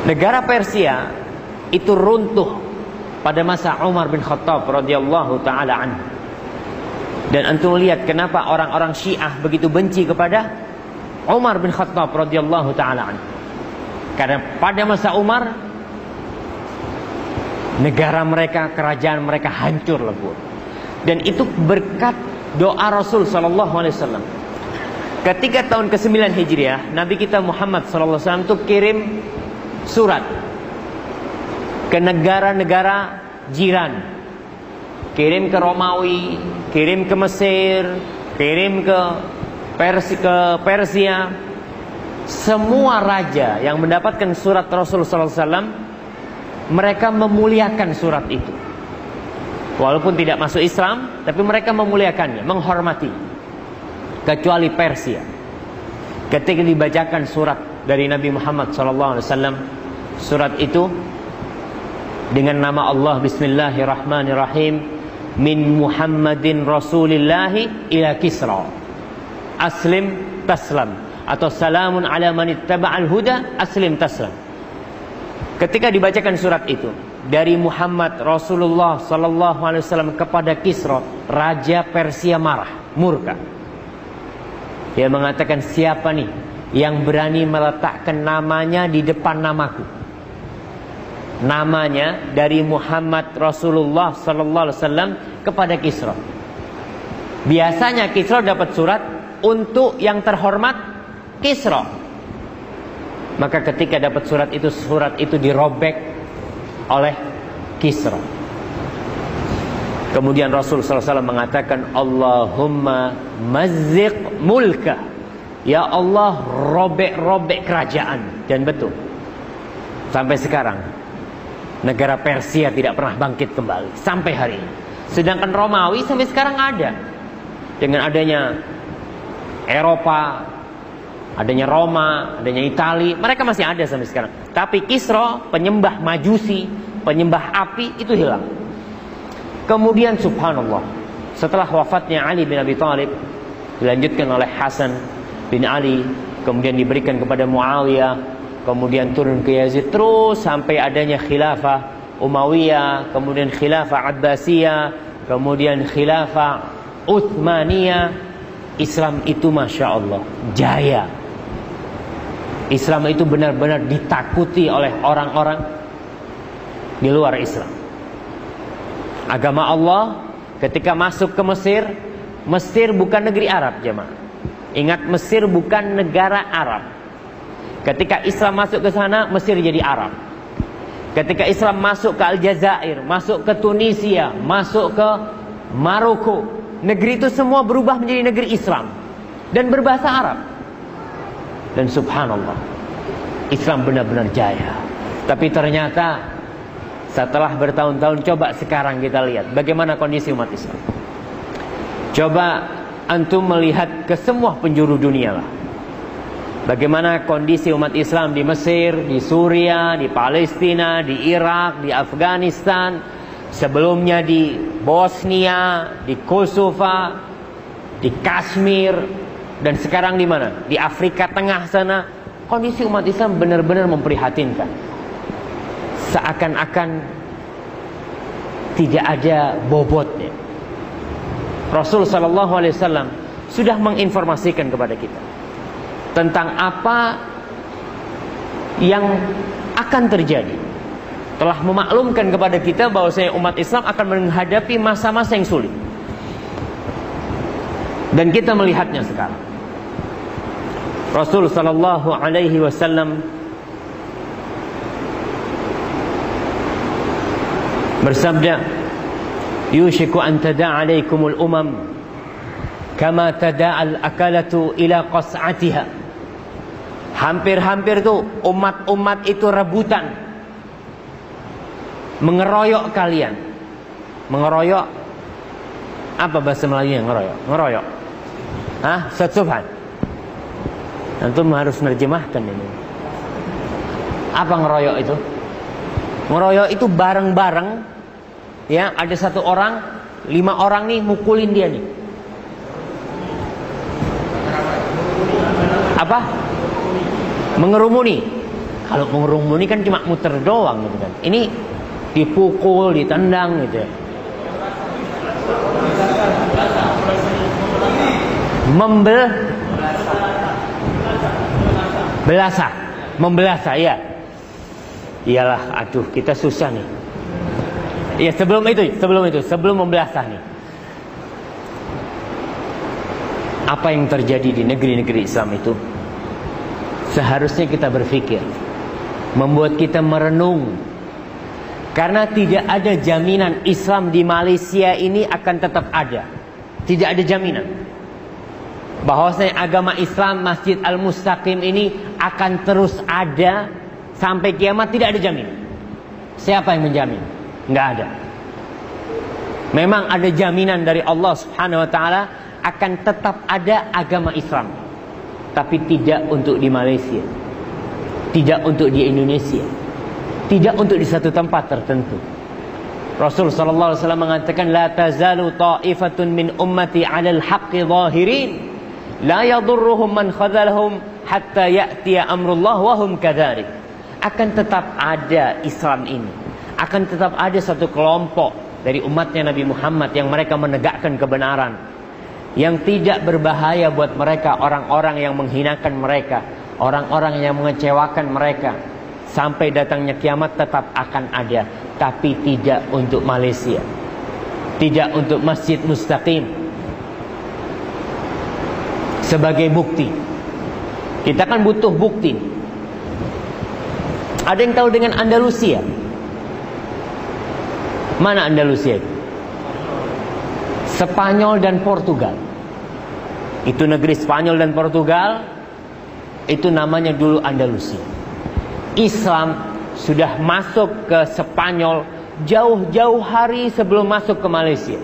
Negara Persia itu runtuh pada masa Umar bin Khattab radhiyallahu taala anhu. Dan antum lihat kenapa orang-orang Syiah begitu benci kepada Umar bin Khattab radhiyallahu taala Karena pada masa Umar negara mereka, kerajaan mereka hancur lebur. Dan itu berkat doa Rasul sallallahu alaihi wasallam. Ketika tahun ke-9 Hijriah, Nabi kita Muhammad sallallahu alaihi wasallam itu kirim surat ke negara-negara jiran. Kirim ke Romawi, kirim ke Mesir, kirim ke Persia, ke Persia. Semua raja yang mendapatkan surat Rasul sallallahu alaihi wasallam mereka memuliakan surat itu. Walaupun tidak masuk Islam, tapi mereka memuliakannya, menghormati. Kecuali Persia. Ketika dibacakan surat dari Nabi Muhammad SAW, surat itu dengan nama Allah Bismillahirrahmanirrahim min Muhammadin Rasulillahi ila Kisra. Aslim taslam atau salamun ala man ittaba'al huda aslim taslam. Ketika dibacakan surat itu dari Muhammad Rasulullah sallallahu alaihi wasallam kepada Kisra, raja Persia marah, murka. Dia mengatakan siapa nih yang berani meletakkan namanya di depan namaku? Namanya dari Muhammad Rasulullah sallallahu alaihi wasallam kepada Kisra. Biasanya Kisra dapat surat untuk yang terhormat Kisra. Maka ketika dapat surat itu Surat itu dirobek oleh Kisra. Kemudian Rasul SAW mengatakan Allahumma mazziq mulka. Ya Allah robek-robek kerajaan. Dan betul Sampai sekarang Negara Persia tidak pernah bangkit kembali Sampai hari ini. Sedangkan Romawi sampai sekarang ada. Dengan adanya Eropa adanya Roma, adanya Itali, mereka masih ada sampai sekarang. Tapi Kisro, penyembah Majusi, penyembah api itu hilang. Kemudian subhanallah, setelah wafatnya Ali bin Abi Thalib dilanjutkan oleh Hasan bin Ali, kemudian diberikan kepada Muawiyah, kemudian turun ke Yazid terus sampai adanya khilafah Umayyah, kemudian khilafah Abbasiyah, kemudian khilafah Uthmaniyah. Islam itu masya Allah jaya Islam itu benar-benar ditakuti oleh orang-orang di luar Islam. Agama Allah ketika masuk ke Mesir, Mesir bukan negeri Arab, jemaah. Ingat Mesir bukan negara Arab. Ketika Islam masuk ke sana, Mesir jadi Arab. Ketika Islam masuk ke Aljazair, masuk ke Tunisia, masuk ke Maroko, negeri itu semua berubah menjadi negeri Islam dan berbahasa Arab. Dan subhanallah, Islam benar-benar jaya. Tapi ternyata setelah bertahun-tahun coba sekarang kita lihat bagaimana kondisi umat Islam. Coba antum melihat ke semua penjuru dunia lah. Bagaimana kondisi umat Islam di Mesir, di Suria, di Palestina, di Irak, di Afghanistan, sebelumnya di Bosnia, di Kosovo, di Kashmir, dan sekarang di mana? Di Afrika Tengah sana, kondisi umat Islam benar-benar memprihatinkan. Seakan-akan tidak ada bobotnya. Rasul Shallallahu Alaihi Wasallam sudah menginformasikan kepada kita tentang apa yang akan terjadi. Telah memaklumkan kepada kita bahwa saya umat Islam akan menghadapi masa-masa yang sulit. Dan kita melihatnya sekarang. Rasul sallallahu alaihi wasallam bersabda yushiku an tada'a alaikumul umam kama tada'al akalatu ila qas'atiha. Hampir-hampir tuh umat-umat itu rebutan mengeroyok kalian. Mengeroyok apa bahasa Melayu ngeroyok. Ngeroyok. Hah? Subhan Antum harus menerjemahkan ini. Apa ngeroyok itu? Ngeroyok itu bareng-bareng ya, ada satu orang, lima orang nih mukulin dia nih. Apa? Mengerumuni. Kalau mengerumuni kan cuma muter doang gitu kan. Ini dipukul, ditendang gitu ya. Membel Belasa Membelasa ya Iyalah aduh kita susah nih. Ya sebelum itu Sebelum itu Sebelum membelasa nih. Apa yang terjadi di negeri-negeri Islam itu? Seharusnya kita berpikir Membuat kita merenung. Karena tidak ada jaminan Islam di Malaysia ini akan tetap ada. Tidak ada jaminan bahwasanya agama Islam Masjid Al-Mustaqim ini akan terus ada sampai kiamat tidak ada jamin. Siapa yang menjamin? Enggak ada. Memang ada jaminan dari Allah Subhanahu wa taala akan tetap ada agama Islam. Tapi tidak untuk di Malaysia. Tidak untuk di Indonesia. Tidak untuk di satu tempat tertentu. Rasul sallallahu alaihi wasallam mengatakan la tazalu ta'ifatun min ummati 'alal haqqi zahirin La yadurruhum man khadalahum hatta ya'tiya amrullah wa hum kadzarik. Akan tetap ada Islam ini. Akan tetap ada satu kelompok dari umatnya Nabi Muhammad yang mereka menegakkan kebenaran. Yang tidak berbahaya buat mereka orang-orang yang menghinakan mereka, orang-orang yang mengecewakan mereka. Sampai datangnya kiamat tetap akan ada, tapi tidak untuk Malaysia. Tidak untuk Masjid Mustaqim, sebagai bukti. Kita kan butuh bukti. Ada yang tahu dengan Andalusia? Mana Andalusia itu? Spanyol dan Portugal. Itu negeri Spanyol dan Portugal. Itu namanya dulu Andalusia. Islam sudah masuk ke Spanyol jauh-jauh hari sebelum masuk ke Malaysia.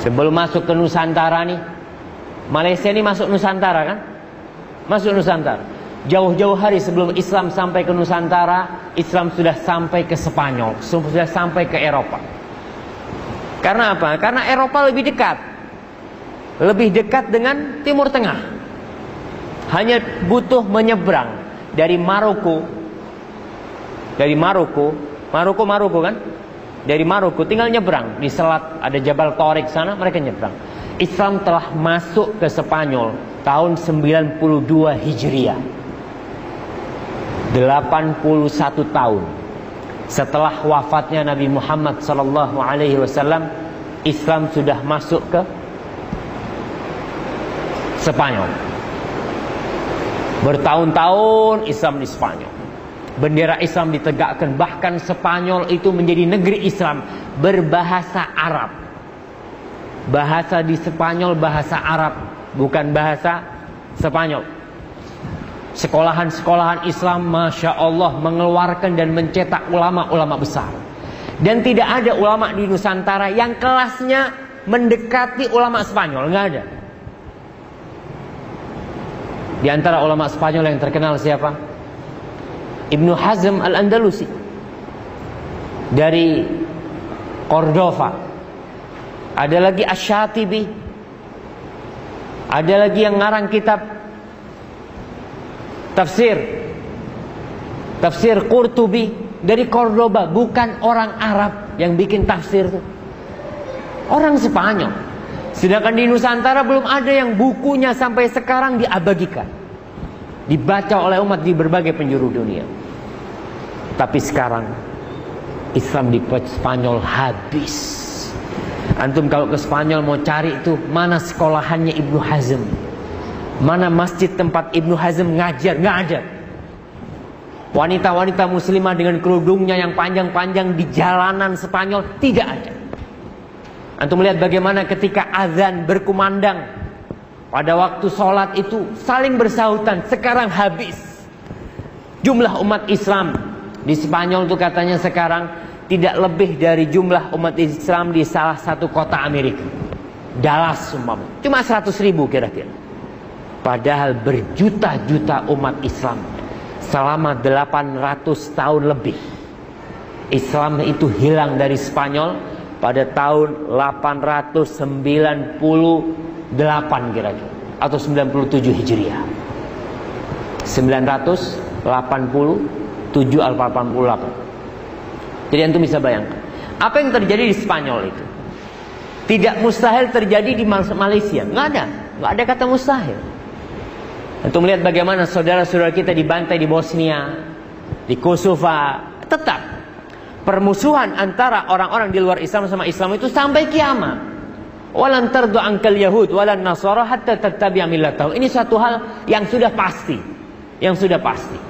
Sebelum masuk ke Nusantara nih, Malaysia ini masuk Nusantara kan? Masuk Nusantara. Jauh-jauh hari sebelum Islam sampai ke Nusantara, Islam sudah sampai ke Spanyol, sudah sampai ke Eropa. Karena apa? Karena Eropa lebih dekat. Lebih dekat dengan Timur Tengah. Hanya butuh menyeberang dari Maroko. Dari Maroko, Maroko Maroko kan? Dari Maroko tinggal nyebrang di selat ada Jabal Torik sana mereka nyebrang. Islam telah masuk ke Spanyol tahun 92 Hijriah. 81 tahun setelah wafatnya Nabi Muhammad sallallahu alaihi wasallam Islam sudah masuk ke Spanyol. Bertahun-tahun Islam di Spanyol. Bendera Islam ditegakkan bahkan Spanyol itu menjadi negeri Islam berbahasa Arab. Bahasa di Spanyol bahasa Arab, bukan bahasa Spanyol. Sekolahan-sekolahan Islam Masya Allah mengeluarkan dan mencetak ulama-ulama besar. Dan tidak ada ulama di Nusantara yang kelasnya mendekati ulama Spanyol, nggak ada. Di antara ulama Spanyol yang terkenal siapa? Ibnu Hazm Al-Andalusi dari Cordova ada lagi Asyatibi. Ada lagi yang ngarang kitab tafsir. Tafsir Qurtubi dari Cordoba, bukan orang Arab yang bikin tafsir itu. Orang Spanyol. Sedangkan di Nusantara belum ada yang bukunya sampai sekarang diabagikan. Dibaca oleh umat di berbagai penjuru dunia. Tapi sekarang Islam di Spanyol habis. Antum kalau ke Spanyol mau cari itu mana sekolahannya Ibnu Hazm. Mana masjid tempat Ibnu Hazm ngajar, nggak ada. Wanita-wanita muslimah dengan kerudungnya yang panjang-panjang di jalanan Spanyol tidak ada. Antum melihat bagaimana ketika azan berkumandang pada waktu sholat itu saling bersahutan. Sekarang habis. Jumlah umat Islam di Spanyol itu katanya sekarang tidak lebih dari jumlah umat Islam di salah satu kota Amerika. Dallas umpama. Cuma 100 ribu kira-kira. Padahal berjuta-juta umat Islam selama 800 tahun lebih. Islam itu hilang dari Spanyol pada tahun 898 kira-kira atau 97 Hijriah. 987 al 88. Jadi antum bisa bayangkan. Apa yang terjadi di Spanyol itu? Tidak mustahil terjadi di Malaysia. Nggak ada. Nggak ada kata mustahil. Untuk melihat bagaimana saudara-saudara kita dibantai di Bosnia, di Kosova, tetap permusuhan antara orang-orang di luar Islam sama Islam itu sampai kiamat. Walan tardu angkal Yahud walan Nasara hatta tattabi'a millatahum. Ini satu hal yang sudah pasti. Yang sudah pasti.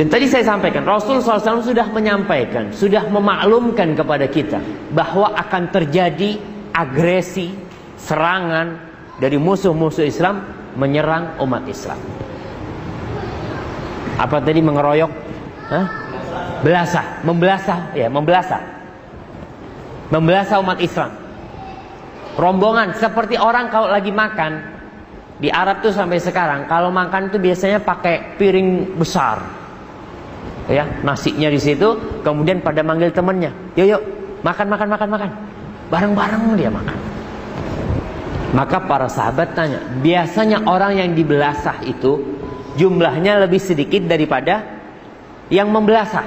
Dan tadi saya sampaikan, Rasul SAW sudah menyampaikan, sudah memaklumkan kepada kita bahwa akan terjadi agresi, serangan dari musuh-musuh Islam menyerang umat Islam. Apa tadi mengeroyok? Hah? Belasah, membelasah, ya membelasah. Membelasah umat Islam. Rombongan seperti orang kalau lagi makan di Arab tuh sampai sekarang kalau makan itu biasanya pakai piring besar. Ya, nasinya di situ, kemudian pada manggil temennya, "Yuk, yuk, makan makan makan makan." Bareng-bareng dia makan. Maka para sahabat tanya, biasanya orang yang dibelasah itu jumlahnya lebih sedikit daripada yang membelasah.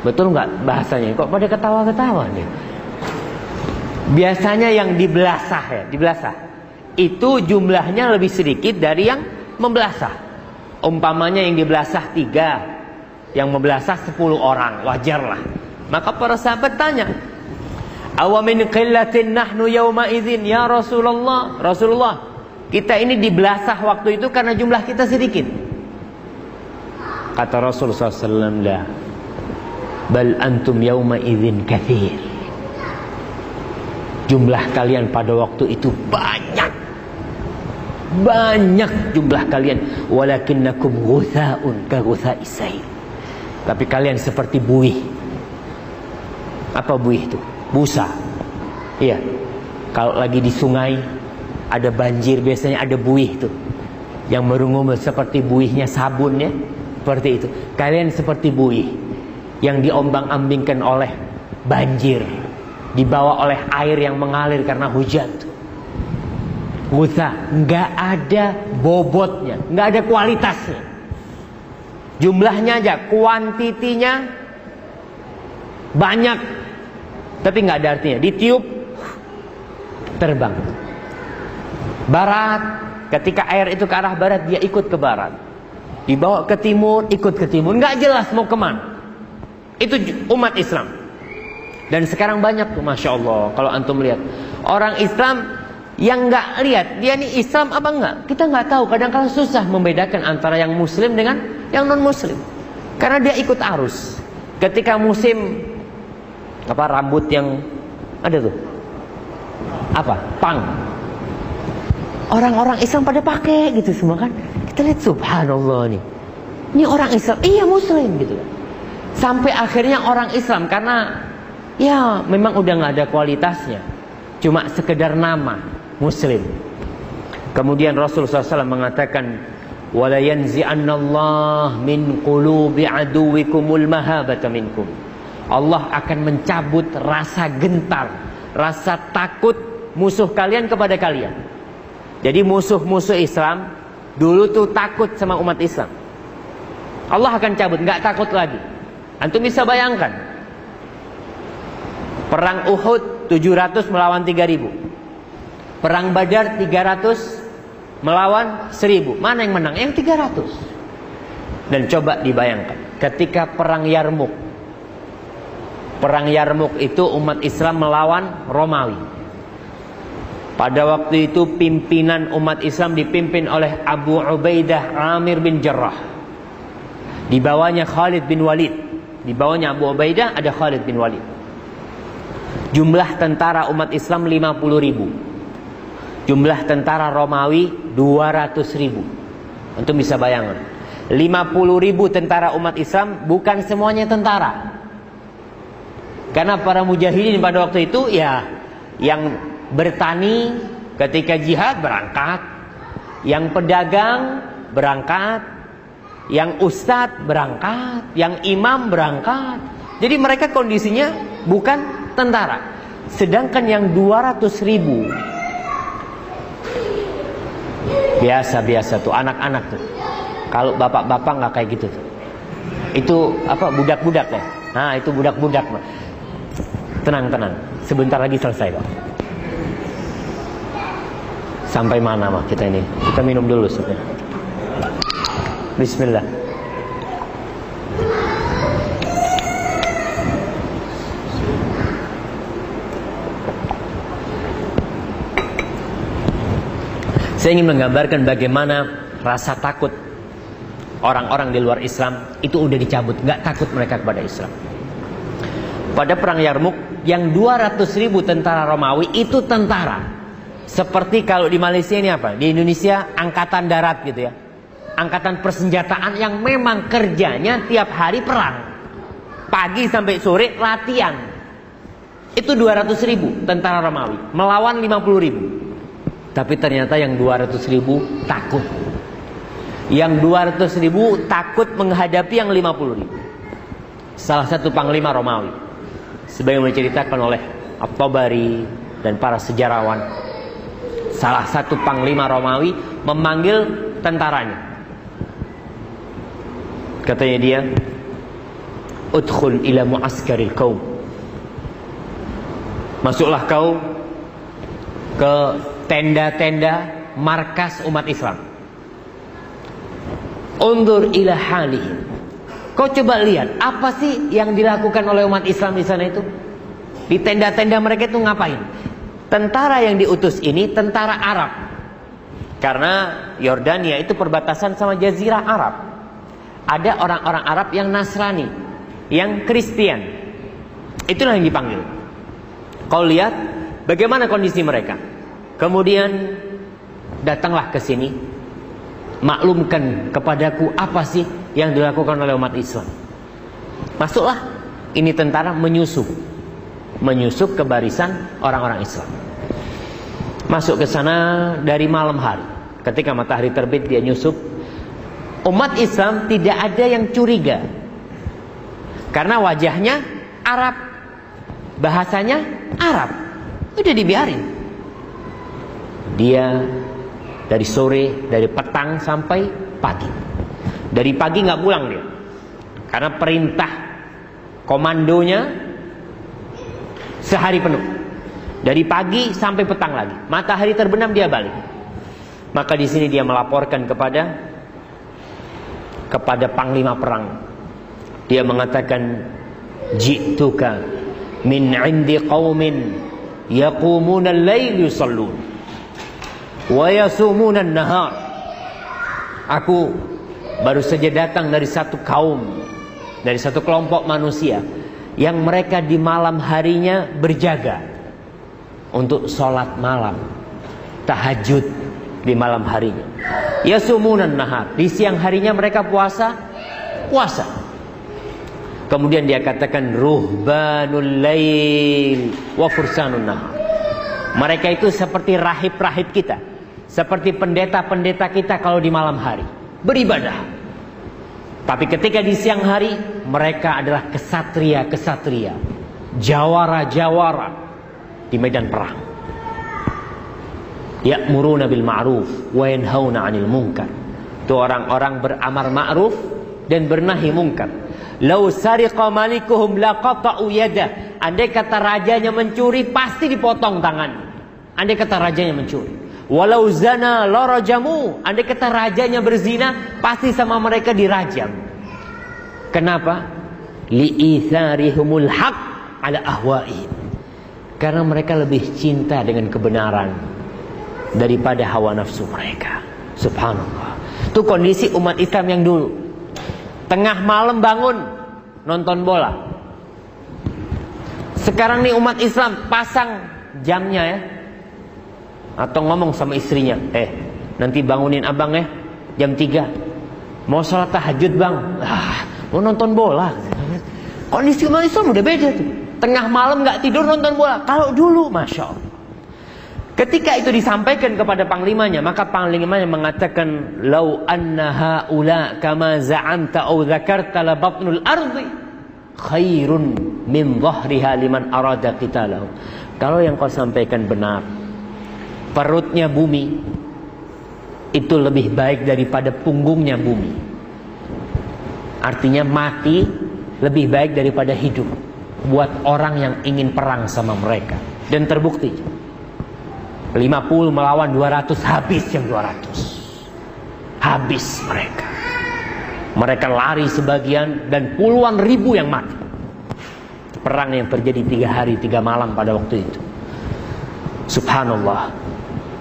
Betul nggak bahasanya? Kok pada ketawa-ketawa nih? Biasanya yang dibelasah ya, dibelasah. Itu jumlahnya lebih sedikit dari yang membelasah. Umpamanya yang dibelasah tiga, yang membelasah sepuluh orang, wajar lah. Maka para sahabat tanya, Awamin qillatin nahnu yawma idzin ya Rasulullah. Rasulullah, kita ini dibelasah waktu itu karena jumlah kita sedikit. Kata Rasulullah SAW, la. Bal antum yawma idzin kathir. Jumlah kalian pada waktu itu banyak. Banyak jumlah kalian. Walakinnakum ghutha'un ka ghutha'is Tapi kalian seperti buih. Apa buih itu? Busa. Iya. Kalau lagi di sungai ada banjir biasanya ada buih tuh. Yang merungum seperti buihnya sabun ya. Seperti itu. Kalian seperti buih yang diombang-ambingkan oleh banjir dibawa oleh air yang mengalir karena hujan. Gusa, nggak ada bobotnya, nggak ada kualitasnya. Jumlahnya aja, kuantitinya banyak, tapi nggak ada artinya. Ditiup, terbang. Barat, ketika air itu ke arah barat, dia ikut ke barat. Dibawa ke timur, ikut ke timur. Nggak jelas mau ke mana. Itu umat Islam. Dan sekarang banyak tuh Masya Allah Kalau antum lihat Orang Islam yang nggak lihat Dia ini Islam apa enggak Kita nggak tahu kadang-kadang susah membedakan Antara yang muslim dengan yang non muslim Karena dia ikut arus. Ketika musim apa Rambut yang Ada tuh? Apa? Pang. Orang-orang Islam pada pakai gitu semua kan? Kita lihat subhanallah nih. Ini orang Islam, iya muslim gitu. Sampai akhirnya orang Islam Karena Ya memang udah nggak ada kualitasnya. Cuma sekedar nama Muslim. Kemudian Rasulullah SAW mengatakan Wala yanzi'annallah min qulubi aduwikumul mahabata minkum. Allah akan mencabut rasa gentar Rasa takut musuh kalian kepada kalian. Jadi musuh-musuh Islam Dulu tuh takut sama umat Islam. Allah akan cabut, nggak takut lagi. Antum bisa bayangkan Perang Uhud 700 melawan 3000. Perang Badar 300 melawan 1000. Mana yang menang? Yang 300. Dan coba dibayangkan, ketika perang Yarmuk. Perang Yarmuk itu umat Islam melawan Romawi. Pada waktu itu pimpinan umat Islam dipimpin oleh Abu Ubaidah Amir bin Jarrah. Di bawahnya Khalid bin Walid. Di bawahnya Abu Ubaidah ada Khalid bin Walid. Jumlah tentara umat Islam 50 ribu Jumlah tentara Romawi 200 ribu. Untuk bisa bayangkan. 50 ribu tentara umat Islam Bukan semuanya tentara. Karena para mujahidin pada waktu itu Ya Yang bertani ketika jihad berangkat Yang pedagang berangkat Yang ustadz berangkat Yang imam berangkat. Jadi mereka kondisinya bukan tentara. Sedangkan yang 200 ribu biasa-biasa tuh anak-anak tuh. Kalau bapak-bapak nggak kayak gitu tuh. Itu apa budak-budak ya? Nah itu budak-budak. Tenang-tenang. sebentar lagi selesai kok. Sampai mana mah kita ini? Kita minum dulu sebenarnya. Bismillah. Saya ingin menggambarkan bagaimana rasa takut orang-orang di luar Islam itu udah dicabut, nggak takut mereka kepada Islam. Pada perang Yarmuk yang 200 ribu tentara Romawi itu tentara. Seperti kalau di Malaysia ini apa? Di Indonesia angkatan darat gitu ya. Angkatan persenjataan yang memang kerjanya tiap hari perang. Pagi sampai sore latihan. Itu 200 ribu tentara Romawi. Melawan 50 ribu. Tapi ternyata yang 200 ribu takut. Yang 200 ribu takut menghadapi yang 50 ribu. Salah satu panglima Romawi. Sebagaimana diceritakan oleh At-Tabari dan para sejarawan. Salah satu panglima Romawi memanggil tentaranya. Katanya dia, Udkhul ila mu'askaril kaum. Masuklah kau ke tenda-tenda markas umat Islam. Undur ila halihim. Kau coba lihat apa sih yang dilakukan oleh umat Islam di sana itu? Di tenda-tenda mereka itu ngapain? Tentara yang diutus ini tentara Arab. Karena Yordania itu perbatasan sama jazirah Arab. Ada orang-orang Arab yang Nasrani, yang Kristen. Itulah yang dipanggil. Kau lihat bagaimana kondisi mereka. Kemudian datanglah ke sini, maklumkan kepadaku apa sih yang dilakukan oleh umat Islam. Masuklah, ini tentara menyusup, menyusup ke barisan orang-orang Islam. Masuk ke sana dari malam hari, ketika matahari terbit dia nyusup. Umat Islam tidak ada yang curiga, karena wajahnya Arab, bahasanya Arab, udah dibiarin. Dia dari sore, dari petang sampai pagi. Dari pagi nggak pulang dia. Karena perintah komandonya sehari penuh. Dari pagi sampai petang lagi. Matahari terbenam dia balik. Maka di sini dia melaporkan kepada kepada panglima perang. Dia mengatakan jituka min 'indi qaumin yaqumuna al-lail yusallun wa yasumunan nahar. Aku baru saja datang dari satu kaum, dari satu kelompok manusia yang mereka di malam harinya berjaga untuk sholat malam, tahajud di malam harinya. Yasumunan nahar. Di siang harinya mereka puasa, puasa. Kemudian dia katakan ruhbanul lail wa fursanun nahar. Mereka itu seperti rahib-rahib kita. Seperti pendeta-pendeta kita kalau di malam hari beribadah. Tapi ketika di siang hari mereka adalah kesatria-kesatria, jawara-jawara di medan perang. Ya'muruna bil ma'ruf wa yanhauna 'anil munkar. Itu orang-orang beramar ma'ruf dan bernahi munkar. Lau sariqa malikuhum laqata'u yadah. Andai kata rajanya mencuri pasti dipotong tangan. Andai kata rajanya mencuri. Walau zana larajamu. Andai kata rajanya berzina, pasti sama mereka dirajam. Kenapa? Li'itharihumul haq ala ahwa'i. Karena mereka lebih cinta dengan kebenaran daripada hawa nafsu mereka. Subhanallah. Itu kondisi umat Islam yang dulu. Tengah malam bangun nonton bola. Sekarang nih umat Islam pasang jamnya ya atau ngomong sama istrinya, eh nanti bangunin abang ya jam 3 Mau sholat tahajud bang, ah, mau nonton bola. Kondisi umat Islam udah beda tuh. Tengah malam nggak tidur nonton bola. Kalau dulu, masya Allah. Ketika itu disampaikan kepada panglimanya, maka panglimanya mengatakan, "Lau anna haula kama za'anta au dzakarta la batnul ardi khairun min dhahriha liman arada qitalahu." Kalau yang kau sampaikan benar, perutnya bumi itu lebih baik daripada punggungnya bumi. Artinya mati lebih baik daripada hidup. buat orang yang ingin perang sama mereka. Dan terbukti 50 melawan 200 habis yang 200. Habis mereka. Mereka lari sebagian dan puluhan ribu yang mati. Perang yang terjadi tiga hari tiga malam pada waktu itu. Subhanallah.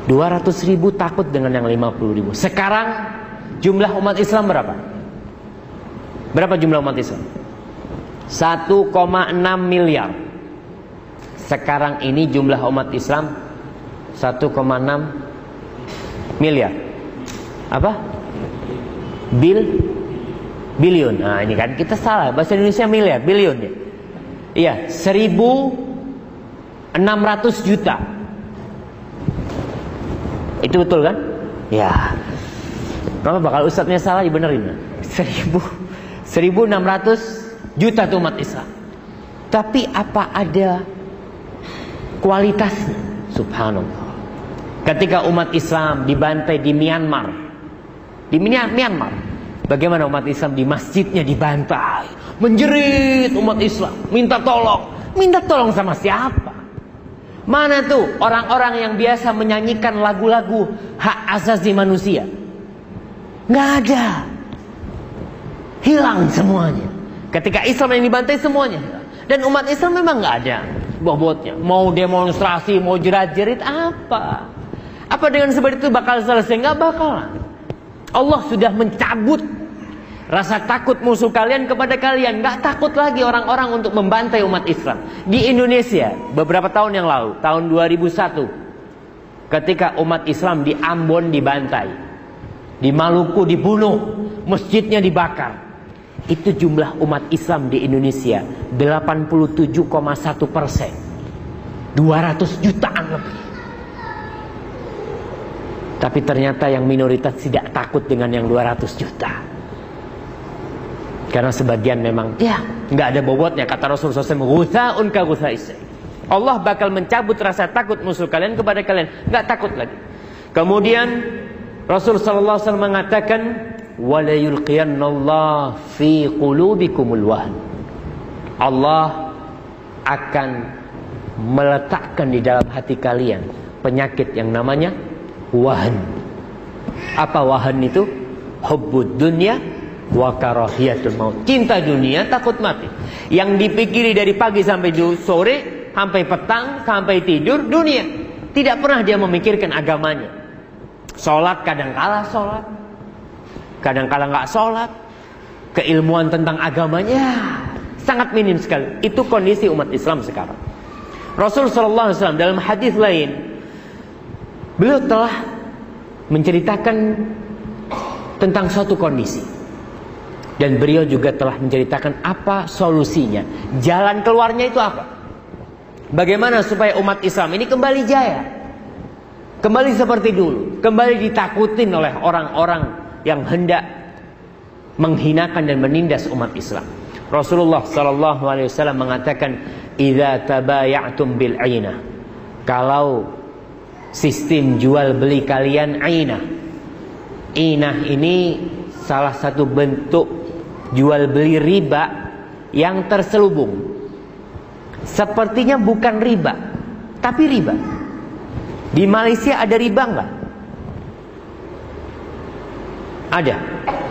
200 ribu takut dengan yang 50 ribu. Sekarang jumlah umat Islam berapa? Berapa jumlah umat Islam? 1,6 miliar. Sekarang ini jumlah umat Islam 1,6 miliar. Apa? Bil bilion. Nah, ini kan kita salah. Bahasa Indonesia miliar, bilion ya. Iya, 1600 juta. Itu betul kan? Ya. Kenapa bakal ustadznya salah dibenerin? 1000 1600 juta tuh umat Islam. Tapi apa ada kualitasnya? Subhanallah. Ketika umat Islam dibantai di Myanmar, di Myanmar, bagaimana umat Islam di masjidnya dibantai, menjerit umat Islam, minta tolong, minta tolong sama siapa? Mana tuh orang-orang yang biasa menyanyikan lagu-lagu hak asasi manusia? Nggak ada. Hilang semuanya. Ketika Islam yang dibantai semuanya. Dan umat Islam memang nggak ada bobotnya. Mau demonstrasi, mau jerat-jerit apa? Apa dengan seperti itu bakal selesai? Nggak bakal. Allah sudah mencabut rasa takut musuh kalian kepada kalian. Nggak takut lagi orang-orang untuk membantai umat Islam. Di Indonesia beberapa tahun yang lalu, tahun 2001, ketika umat Islam di Ambon dibantai, di Maluku dibunuh, masjidnya dibakar itu jumlah umat Islam di Indonesia 87,1 persen 200 jutaan lebih tapi ternyata yang minoritas tidak takut dengan yang 200 juta karena sebagian memang ya. nggak ada bobotnya. Kata Rasulullah SAW ka Allah bakal mencabut rasa takut musuh kalian kepada kalian. Nggak takut lagi. Kemudian Rasulullah SAW mengatakan wala yulqiyannallah fi qulubikumul wahn Allah akan meletakkan di dalam hati kalian penyakit yang namanya wahan. Apa wahan itu? Hubbud dunya wa karahiyatul maut cinta dunia takut mati yang dipikiri dari pagi sampai sore sampai petang sampai tidur dunia tidak pernah dia memikirkan agamanya Sholat kadang kalah sholat kadang-kala nggak sholat, keilmuan tentang agamanya sangat minim sekali. Itu kondisi umat Islam sekarang. Rasul Shallallahu Alaihi Wasallam dalam hadis lain, beliau telah menceritakan tentang suatu kondisi. Dan beliau juga telah menceritakan apa solusinya. Jalan keluarnya itu apa? Bagaimana supaya umat Islam ini kembali jaya? Kembali seperti dulu. Kembali ditakutin oleh orang-orang yang hendak menghinakan dan menindas umat Islam. Rasulullah sallallahu alaihi wasallam mengatakan, "Idza tabaya'tum bil 'ainah." Kalau sistem jual beli kalian ainah. Inah ini salah satu bentuk jual beli riba yang terselubung. Sepertinya bukan riba, tapi riba. Di Malaysia ada riba enggak? Ada?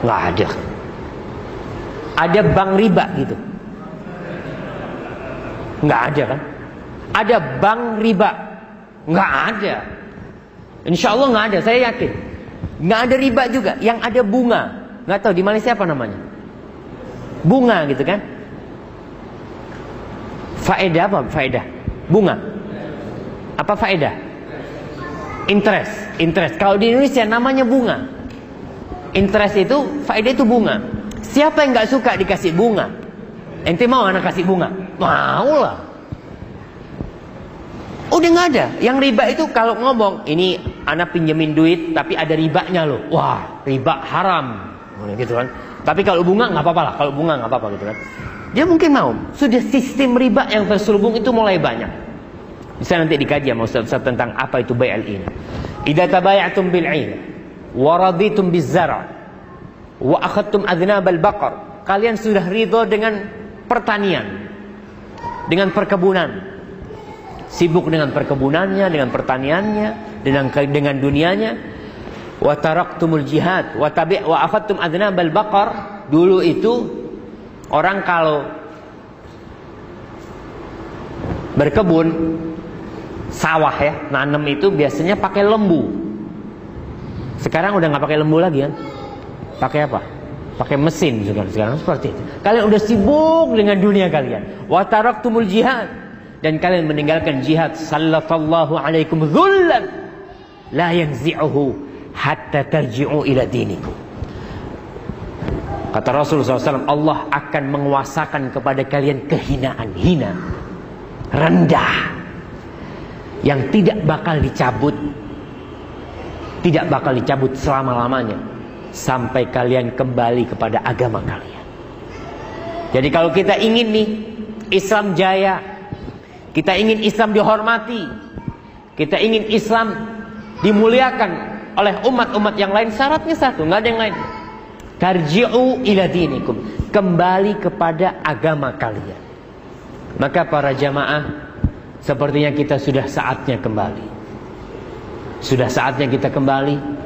Nggak ada. Ada bank riba gitu. Nggak ada kan? Ada bank riba. Nggak ada. Insya Allah nggak ada, saya yakin. Nggak ada riba juga, yang ada bunga. Nggak tahu di Malaysia apa namanya? Bunga gitu kan? Faedah apa? Faedah. Bunga. Apa faedah? Interest. Interest. Kalau di Indonesia namanya bunga. Interest itu, faedah itu bunga. Siapa yang nggak suka dikasih bunga? Ente mau anak kasih bunga? Mau lah. Udah nggak ada. Yang riba itu kalau ngomong, ini anak pinjemin duit tapi ada ribanya loh. Wah, riba haram. Gitu kan. Tapi kalau bunga nggak apa-apa lah. Kalau bunga nggak apa-apa gitu kan. Dia mungkin mau. Sudah sistem riba yang terselubung itu mulai banyak. Bisa nanti dikaji sama Ustaz, tentang apa itu BLI ini. Idza tabayatum bil waraditum bizara wa akhadtum adnab al-baqar kalian sudah ridho dengan pertanian dengan perkebunan. Sibuk dengan perkebunannya, dengan pertaniannya, dengan dengan dunianya. Wa taraktumul jihad wa tabi' wa akhadtum adnabal baqar. Dulu itu orang kalau berkebun sawah ya, nanam itu biasanya pakai lembu. Sekarang udah nggak pakai lembu lagi kan? Pakai apa? Pakai mesin sekarang, sekarang seperti itu. Kalian udah sibuk dengan dunia kalian. Wa taraktumul jihad dan kalian meninggalkan jihad sallallahu alaikum dhullan la yanzi'uhu hatta tarji'u ila dinikum. Kata Rasulullah SAW, Allah akan menguasakan kepada kalian kehinaan, hina, rendah, yang tidak bakal dicabut, tidak bakal dicabut selama-lamanya, sampai kalian kembali kepada agama kalian. Jadi kalau kita ingin nih Islam jaya, kita ingin Islam dihormati, kita ingin Islam dimuliakan oleh umat-umat yang lain, syaratnya satu, nggak ada yang lain. Tarji'u ila dinikum. Kembali kepada agama kalian. Maka para jamaah sepertinya kita sudah saatnya kembali. Sudah saatnya kita kembali.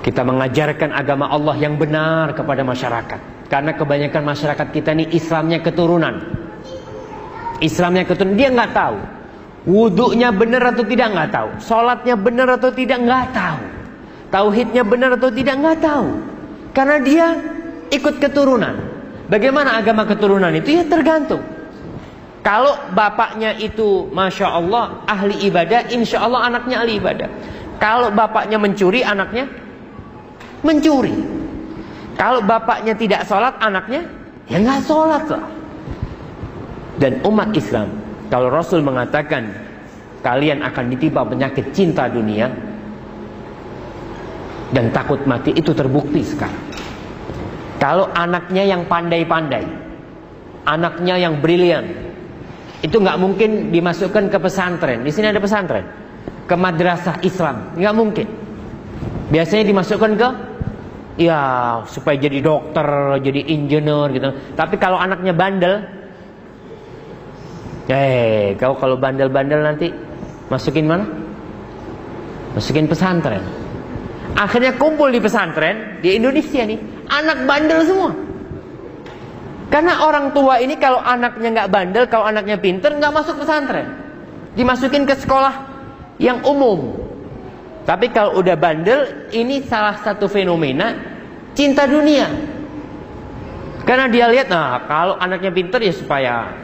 Kita mengajarkan agama Allah yang benar kepada masyarakat. Karena kebanyakan masyarakat kita ini Islamnya keturunan. Islamnya keturunan dia nggak tahu. Wudhunya benar atau tidak nggak tahu. Sholatnya benar atau tidak nggak tahu. Tauhidnya benar atau tidak nggak tahu. Karena dia ikut keturunan. Bagaimana agama keturunan itu ya tergantung. Kalau bapaknya itu Masya Allah ahli ibadah Insya Allah anaknya ahli ibadah Kalau bapaknya mencuri anaknya Mencuri Kalau bapaknya tidak sholat anaknya Ya nggak sholat lah Dan umat Islam Kalau Rasul mengatakan Kalian akan ditimpa penyakit cinta dunia Dan takut mati itu terbukti sekarang Kalau anaknya yang pandai-pandai Anaknya yang brilian itu nggak mungkin dimasukkan ke pesantren. Di sini ada pesantren. Ke madrasah Islam, nggak mungkin. Biasanya dimasukkan ke ya supaya jadi dokter, jadi insinyur gitu. Tapi kalau anaknya bandel, eh kau kalau bandel-bandel nanti masukin mana? Masukin pesantren. Akhirnya kumpul di pesantren di Indonesia nih, anak bandel semua. Karena orang tua ini kalau anaknya nggak bandel, kalau anaknya pinter nggak masuk pesantren, dimasukin ke sekolah yang umum. Tapi kalau udah bandel, ini salah satu fenomena cinta dunia. Karena dia lihat, nah kalau anaknya pinter ya supaya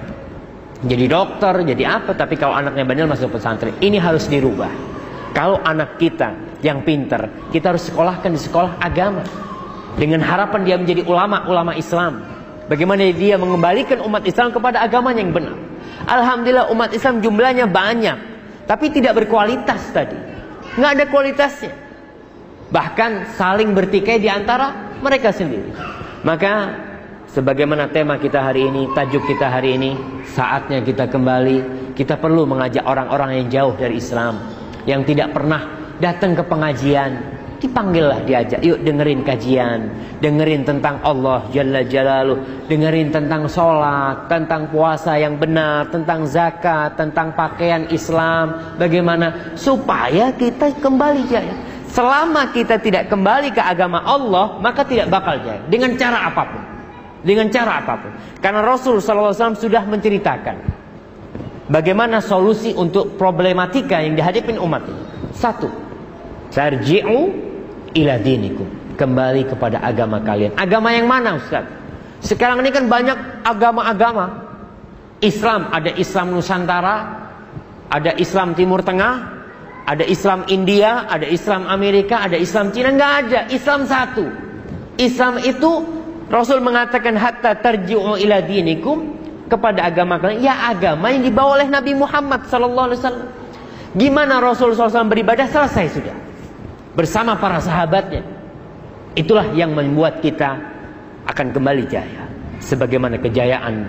jadi dokter, jadi apa. Tapi kalau anaknya bandel masuk pesantren, ini harus dirubah. Kalau anak kita yang pinter, kita harus sekolahkan di sekolah agama. Dengan harapan dia menjadi ulama-ulama Islam. Bagaimana dia mengembalikan umat Islam kepada agamanya yang benar. Alhamdulillah umat Islam jumlahnya banyak. Tapi tidak berkualitas tadi. Nggak ada kualitasnya. Bahkan saling bertikai di antara mereka sendiri. Maka sebagaimana tema kita hari ini, tajuk kita hari ini, saatnya kita kembali. Kita perlu mengajak orang-orang yang jauh dari Islam. Yang tidak pernah datang ke pengajian, Dipanggillah diajak, yuk dengerin kajian, dengerin tentang Allah Jalla Jalaluh, dengerin tentang sholat, tentang puasa yang benar, tentang zakat, tentang pakaian Islam, bagaimana supaya kita kembali jaya. Selama kita tidak kembali ke agama Allah, maka tidak bakal jaya dengan cara apa pun. Dengan cara apa pun. Karena Rasul SAW sudah menceritakan bagaimana solusi untuk problematika yang dihadapi umat ini. Satu, Tarji'u ila dinikum. Kembali kepada agama kalian. Agama yang mana Ustaz? Sekarang ini kan banyak agama-agama. Islam, ada Islam Nusantara, ada Islam Timur Tengah, ada Islam India, ada Islam Amerika, ada Islam Cina, nggak ada. Islam satu. Islam itu Rasul mengatakan hatta tarji'u ila dinikum kepada agama kalian. Ya agama yang dibawa oleh Nabi Muhammad sallallahu alaihi wasallam. Gimana Rasul SAW beribadah selesai sudah bersama para sahabatnya. Itulah yang membuat kita akan kembali jaya. Sebagaimana kejayaan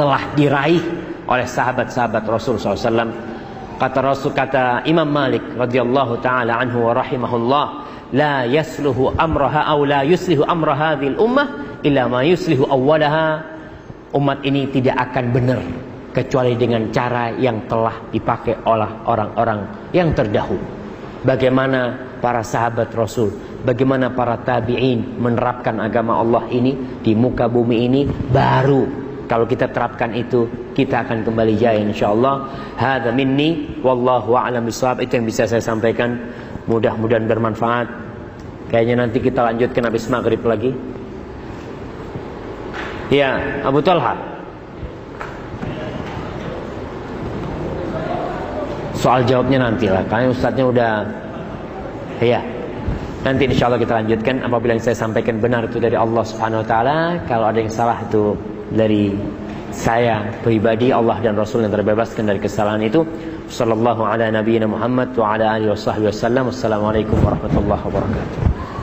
telah diraih oleh sahabat-sahabat Rasul SAW. Kata Rasul kata Imam Malik radhiyallahu taala anhu wa rahimahullah, la yasluhu amraha aw la yuslihu amra hadhil ummah illa ma yuslihu awwalaha umat ini tidak akan benar kecuali dengan cara yang telah dipakai oleh orang-orang yang terdahulu. Bagaimana para sahabat Rasul, bagaimana para tabi'in menerapkan agama Allah ini di muka bumi ini baru kalau kita terapkan itu kita akan kembali jaya insyaallah. Hadza minni wallahu a'lam bishawab. Itu yang bisa saya sampaikan. Mudah-mudahan bermanfaat. Kayaknya nanti kita lanjutkan habis maghrib lagi. Ya, Abu Talha. Soal jawabnya nanti lah, karena ustadznya udah, ya. Nanti insya Allah kita lanjutkan apabila yang saya sampaikan benar itu dari Allah Subhanahu Wa Taala. Kalau ada yang salah itu dari saya pribadi Allah dan Rasul yang terbebaskan dari kesalahan itu. Sallallahu ala nabiyina Muhammad wa ala alihi wasallam. Wassalamualaikum warahmatullahi wabarakatuh.